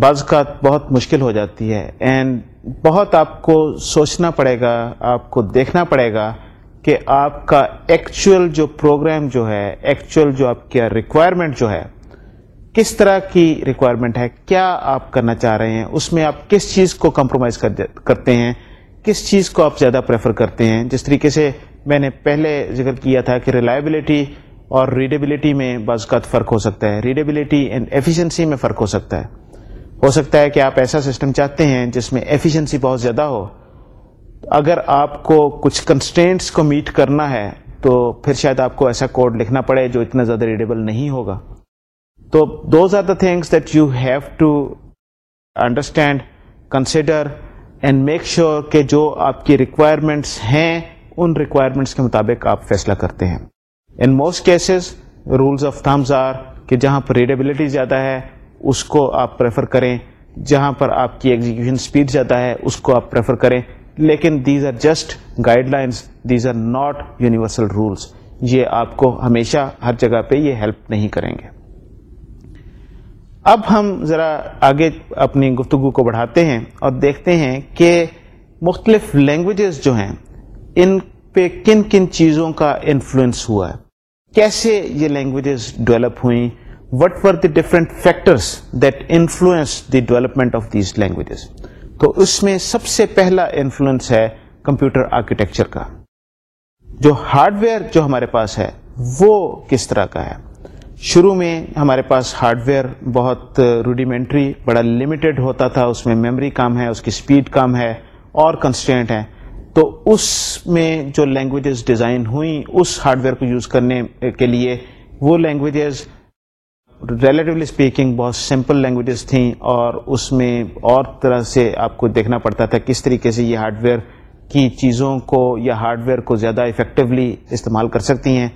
بعض کا بہت مشکل ہو جاتی ہے۔ اینڈ بہت آپ کو سوچنا پڑے گا، آپ کو دیکھنا پڑے گا کہ آپ کا ایکچوئل جو پروگرام جو ہے ایکچوئل جو آپ کا ریکوائرمنٹ جو ہے، کس طرح کی ریکوائرمنٹ ہے؟ کیا آپ کرنا چاہ رہے ہیں؟ اس میں آپ کس چیز کو کمپرومائز کرتے ہیں؟ کس چیز کو آپ زیادہ پریفر کرتے ہیں؟ جس طریقے سے میں نے پہلے ذکر کیا تھا کہ ریلائبلٹی اور ریڈیبلٹی میں بعض کا فرق ہو سکتا ہے۔ ریڈیبلٹی اینڈ ایفیشنسی میں فرق ہو سکتا ہے۔ ہو سکتا ہے کہ آپ ایسا سسٹم چاہتے ہیں جس میں ایفیشنسی بہت زیادہ ہو۔ اگر آپ کو کچھ کنسٹینٹس کو میٹ کرنا ہے، تو پھر شاید آپ کو ایسا کوڈ لکھنا پڑے جو اتنا زیادہ ریڈیبل نہیں ہوگا۔ تو those are the things that you have to understand consider and make sure کہ جو آپ کی ریکوائرمنٹس ہیں، ان ریکوائرمنٹس کے مطابق آپ فیصلہ کرتے ہیں۔ In most cases rules of thumbs are کہ جہاں پر ریڈیبلٹی زیادہ ہے اس کو آپ پریفر کریں۔ جہاں پر آپ کی ایگزیکشن اسپیڈ زیادہ ہے، اس کو آپ پریفر کریں۔ لیکن these are just guidelines these are not universal rules یہ آپ کو ہمیشہ ہر جگہ پہ یہ ہیلپ نہیں کریں گے۔ اب ہم ذرا آگے اپنی گفتگو کو بڑھاتے ہیں اور دیکھتے ہیں کہ مختلف لینگویجز جو ہیں، ان پہ کن کن چیزوں کا انفلوئنس ہوا ہے۔ کیسے یہ لینگویجز ڈیولپ ہوئیں؟ What for the different factors that influence the development of these languages تو اس میں سب سے پہلا انفلوئنس ہے کمپیوٹر آرکیٹیکچر کا۔ جو ہارڈ ویئر جو ہمارے پاس ہے، وہ کس طرح کا ہے؟ شروع میں ہمارے پاس ہارڈ ویئر بہت روڈیمنٹری بڑا لمیٹڈ ہوتا تھا، اس میں میموری کم ہے، اس کی اسپیڈ کم ہے، اور کنسٹینٹ ہے تو اس میں جو لینگویجز ڈیزائن ہوئیں، اس ہارڈ ویئر کو یوز کرنے کے لیے وہ لینگویجز ریلیٹیولی اسپیکنگ بہت سمپل لینگویجز تھیں اور اس میں اور طرح سے آپ کو دیکھنا پڑتا تھا کس طریقے سے یہ ہارڈ ویئر کی چیزوں کو یا ہارڈ ویئر کو زیادہ افیکٹولی استعمال کر سکتی ہیں۔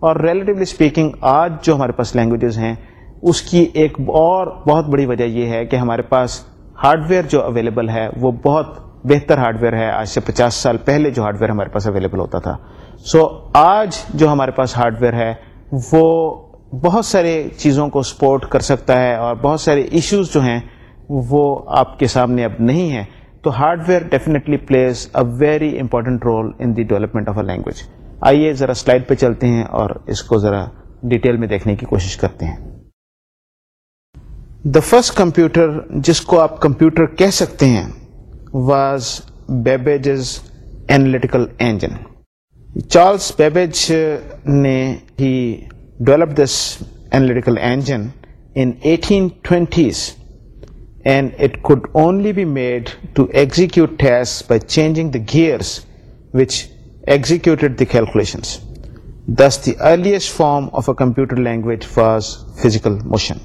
اور ریلیٹیولی اسپیکنگ آج جو ہمارے پاس لینگویجز ہیں اس کی ایک اور بہت بڑی وجہ یہ ہے کہ ہمارے پاس ہارڈ ویئر جو اویلیبل ہے وہ بہت بہتر ہارڈ ویئر ہے۔ آج سے پچاس سال پہلے جو ہارڈ ویئر ہمارے پاس اویلیبل ہوتا تھا۔ سو so, آج جو ہمارے پاس ہارڈ ویئر ہے وہ بہت سارے چیزوں کو سپورٹ کر سکتا ہے اور بہت سارے ایشوز جو ہیں وہ آپ کے سامنے اب نہیں ہیں۔ تو hardware definitely plays a very important role in the development of a language آئیے ذرا سلائڈ پہ چلتے ہیں اور اس کو ذرا ڈیٹیل میں دیکھنے کی کوشش کرتے ہیں۔ دا فرسٹ کمپیوٹر جس کو آپ کمپیوٹر کہہ سکتے ہیں was Babbage's analytical engine Charles Babbage نے ہی develop this analytical engine in eighteen twenties and it could only be made to execute test by changing the gears which executed the calculations. Thus, the earliest form of a computer language was physical motion.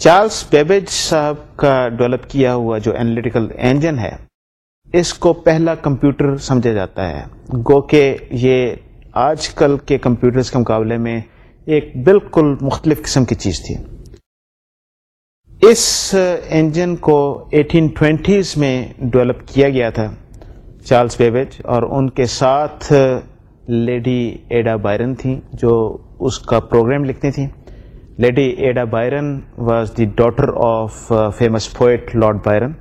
Charles Babbage صاحب کا ڈیولپ کیا ہوا جو اینالیٹیکل انجن ہے اس کو پہلا کمپیوٹر سمجھا جاتا ہے گو کہ یہ آج کل کے کمپیوٹرز کے مقابلے میں ایک بالکل مختلف قسم کی چیز تھی۔ اس انجن کو ایٹین ٹوینٹیز میں ڈیولپ کیا گیا تھا چارلس بیبیج اور ان کے ساتھ لیڈی ایڈا بائرن تھیں جو اس کا پروگرام لکھتی تھیں۔ Lady Ada Byron was the daughter of famous poet Lord Byron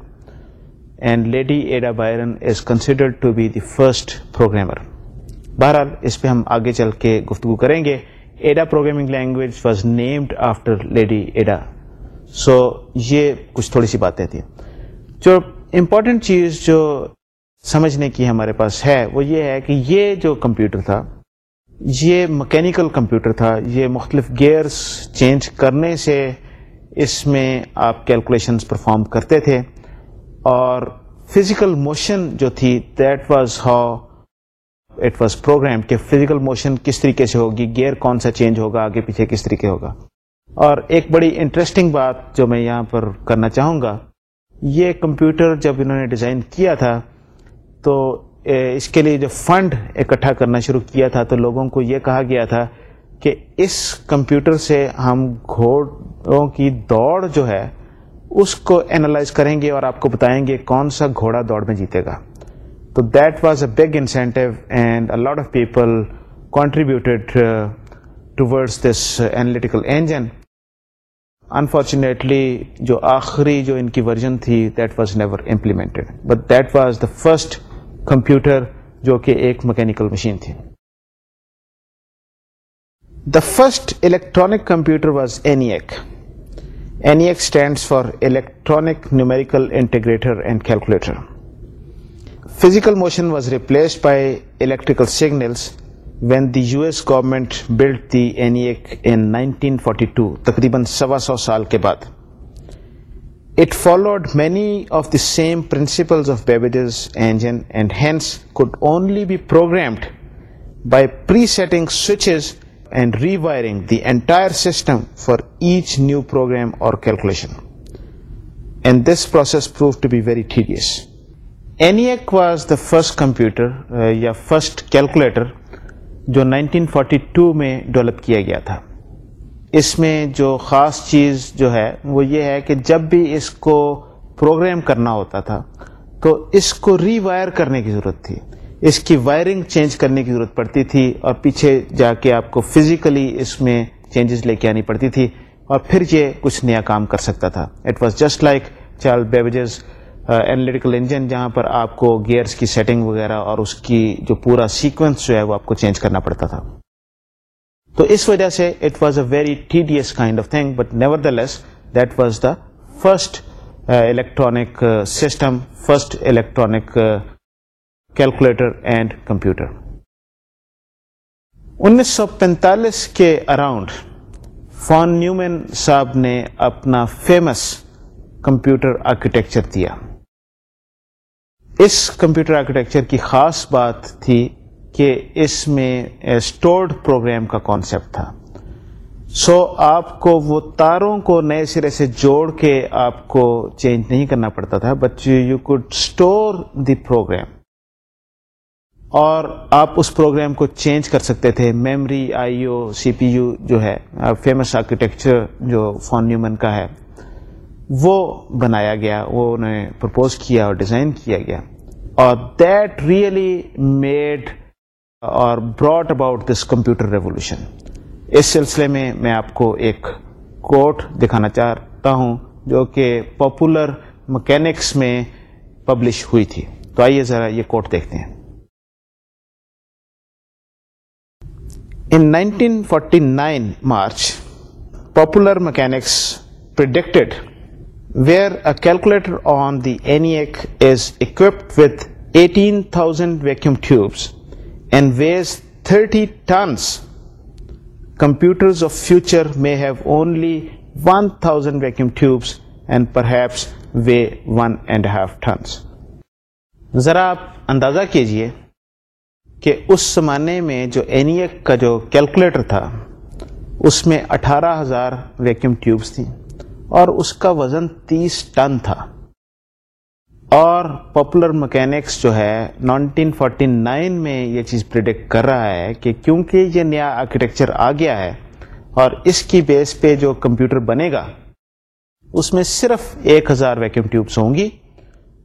and Lady Ada Byron is considered to be the first programmer بہرحال اس پہ ہم آگے چل کے گفتگو کریں گے۔ Ada programming language was named after Lady Ada so یہ کچھ تھوڑی سی باتیں تھیں جو امپورٹنٹ چیز جو سمجھنے کی ہمارے پاس ہے وہ یہ ہے کہ یہ جو کمپیوٹر تھا یہ مکینیکل کمپیوٹر تھا یہ مختلف گیئرس چینج کرنے سے اس میں آپ کیلکولیشنز پرفارم کرتے تھے اور فزیکل موشن جو تھی that was how it was program کہ فزیکل موشن کس طریقے سے ہوگی گیئر کون سا چینج ہوگا، آگے پیچھے کس طریقے ہوگا. اور ایک بڑی انٹرسٹنگ بات جو میں یہاں پر کرنا چاہوں گا، یہ کمپیوٹر جب انہوں نے ڈیزائن کیا تھا، تو اس کے لیے جو فنڈ اکٹھا کرنا شروع کیا تھا، تو لوگوں کو یہ کہا گیا تھا کہ اس کمپیوٹر سے ہم گھوڑوں کی دوڑ جو ہے، اس کو اینالائز کریں گے اور آپ کو بتائیں گے کون سا گھوڑا دوڑ میں جیتے گا۔ تو that was a big incentive and lot of people contributed towards this analytical engine unfortunately جو آخری جو ان کی ورژن تھی that was never implemented but that was the first computer جو کہ ایک مکینیکل مشین تھی. The first electronic computer was ENIAC ENIAC stands for electronic numerical integrator and calculator physical motion was replaced by electrical signals when the U S government built the ENIAC in 1942 تقریباً سوا سو سال کے بعد it followed many of the same principles of Babbage's engine and hence could only be programmed by presetting switches and rewiring the entire system for each new program اور calculation and this process prove to be very ٹھیک ENIAC was the first computer یا فرسٹ کیلکولیٹر جو 1942 میں ڈیولپ کیا گیا تھا اس میں جو خاص چیز جو ہے وہ یہ ہے کہ جب بھی اس کو پروگرام کرنا ہوتا تھا تو اس کو ری وائر کرنے کی ضرورت تھی اس کی وائرنگ چینج کرنے کی ضرورت پڑتی تھی اور پیچھے جا کے آپ کو فزیکلی اس میں چینجز لے کے آنی پڑتی تھی اور پھر یہ کچھ نیا کام کر سکتا تھا it was just like Charles Babbage's analytical engine جہاں پر آپ کو گیئرس کی سیٹنگ وغیرہ اور اس کی جو پورا سیکوینس جو ہے وہ آپ کو چینج کرنا پڑتا تھا۔ تو اس وجہ سے it was a very tedious kind of thing but nevertheless that was the first electronic system first electronic calculator and computer انیس سو پینتالیس کے اراؤنڈ فون نیومین صاحب نے اپنا فیمس کمپیوٹر آرکیٹیکچر دیا۔ اس کمپیوٹر آرکیٹیکچر کی خاص بات تھی کہ اس میں اسٹورڈ پروگرام کا کانسیپٹ تھا۔ سو so, آپ کو وہ تاروں کو نئے سرے سے جوڑ کے آپ کو چینج نہیں کرنا پڑتا تھا but you could store the program اور آپ اس پروگرام کو چینج کر سکتے تھے۔ میمری آئی او سی پی یو جو ہے فیمس آرکیٹیکچر جو فون نیومن کا ہے۔ وہ بنایا گیا، وہ انہوں نے پرپوز کیا اور ڈیزائن کیا گیا۔ اور دیٹ ریئلی میڈ اور brought about this computer revolution اس سلسلے میں میں آپ کو ایک کوٹ دکھانا چاہتا ہوں، جو کہ پاپولر مکینکس میں پبلش ہوئی تھی۔ تو آئیے ذرا یہ کوٹ دیکھتے ہیں۔ In 1949 March Popular Mechanics predicted where a calculator on the ENIAC is equipped with 18,000 vacuum tubes and weighs 30 tons. Computers of future may have only 1,000 vacuum tubes and perhaps weigh 1.5 tons. ذرا آپ اندازہ کیجیے کہ اس زمانے میں جو اینیک کا جو کیلکولیٹر تھا اس میں اٹھارہ ہزار ویکیوم ٹیوبس تھیں اور اس کا وزن تیس ٹن تھا۔ اور پاپولر مکینکس جو ہے نائنٹین فورٹی نائن میں یہ چیز پرڈکٹ کر رہا ہے کہ کیونکہ یہ نیا آرکیٹیکچر آ گیا ہے اور اس کی بیس پہ جو کمپیوٹر بنے گا، اس میں صرف ایک ہزار ویکیوم ٹیوبس ہوں گی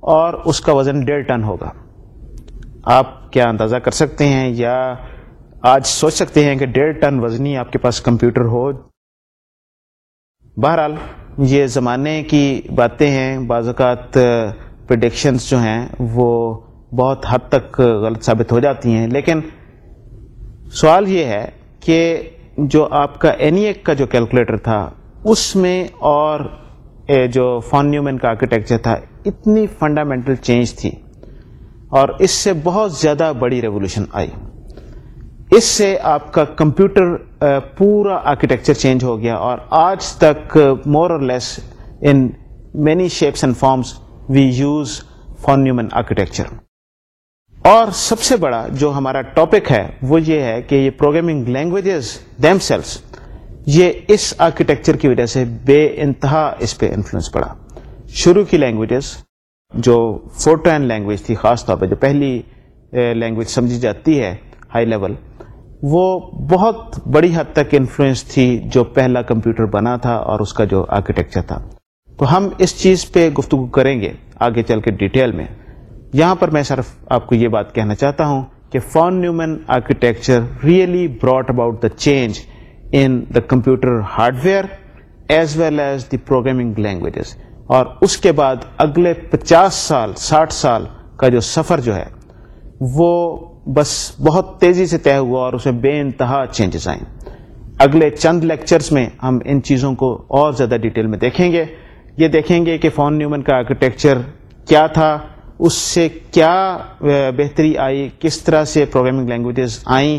اور اس کا وزن ڈیڑھ ٹن ہوگا۔ آپ کیا اندازہ کر سکتے ہیں یا آج سوچ سکتے ہیں کہ ڈیڑھ ٹن وزنی آپ کے پاس کمپیوٹر ہو؟ بہرحال یہ زمانے کی باتیں ہیں، بعض اوقات پرڈکشنس جو ہیں، وہ بہت حد تک غلط ثابت ہو جاتی ہیں۔ لیکن سوال یہ ہے کہ جو آپ کا اینیک کا جو کیلکولیٹر تھا، اس میں اور جو فون نیومن کا آرکیٹیکچر تھا، اتنی فنڈامنٹل چینج تھی۔ اور اس سے بہت زیادہ بڑی ریولیوشن آئی۔ اس سے آپ کا کمپیوٹر پورا آرکیٹیکچر چینج ہو گیا اور آج تک more or less in many shapes and forms we use von Neumann architecture اور سب سے بڑا جو ہمارا ٹاپک ہے وہ یہ ہے کہ یہ پروگرامنگ لینگویجز دیم سیلس یہ اس آرکیٹیکچر کی وجہ سے بے انتہا اس پہ انفلوئنس پڑا۔ شروع کی لینگویجز جو فورٹین لینگویج تھی، خاص طور پہ جو پہلی لینگویج سمجھی جاتی ہے ہائی لیول وہ بہت بڑی حد تک انفلوئنس تھی جو پہلا کمپیوٹر بنا تھا اور اس کا جو آرکیٹیکچر تھا۔ تو ہم اس چیز پہ گفتگو کریں گے آگے چل کے ڈیٹیل میں۔ یہاں پر میں صرف آپ کو یہ بات کہنا چاہتا ہوں کہ von Neumann architecture really brought about the change in the computer hardware as well as the programming languages اور اس کے بعد اگلے پچاس سال، ساٹھ سال کا جو سفر جو ہے، وہ بس بہت تیزی سے طے ہوا اور اسے بے انتہا چینجز آئیں۔ اگلے چند لیکچرز میں ہم ان چیزوں کو اور زیادہ ڈیٹیل میں دیکھیں گے۔ یہ دیکھیں گے کہ فون نیومن کا آرکیٹیکچر کیا تھا، اس سے کیا بہتری آئی، کس طرح سے پروگرامنگ لینگویجز آئیں،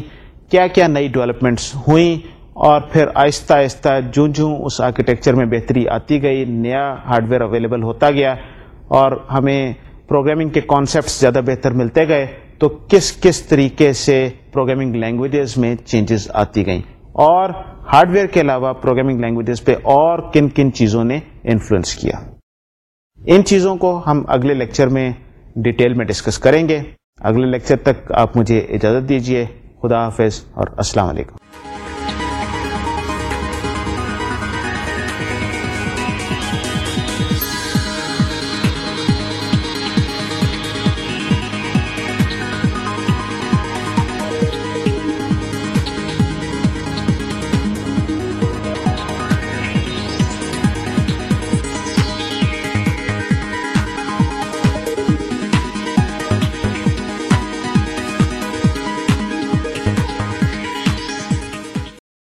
کیا کیا نئی ڈیولپمنٹس ہوئیں، اور پھر آہستہ آہستہ جوں جوں اس آرکیٹیکچر میں بہتری آتی گئی، نیا ہارڈ ویئر اویلیبل ہوتا گیا اور ہمیں پروگرامنگ کے کانسیپٹس زیادہ بہتر ملتے گئے۔ تو کس کس طریقے سے پروگرامنگ لینگویجز میں چینجز آتی گئیں اور ہارڈ ویئر کے علاوہ پروگرامنگ لینگویجز پہ اور کن کن چیزوں نے انفلوئنس کیا؟ ان چیزوں کو ہم اگلے لیکچر میں ڈیٹیل میں ڈسکس کریں گے۔ اگلے لیکچر تک آپ مجھے اجازت دیجیے خدا حافظ اور السلام علیکم۔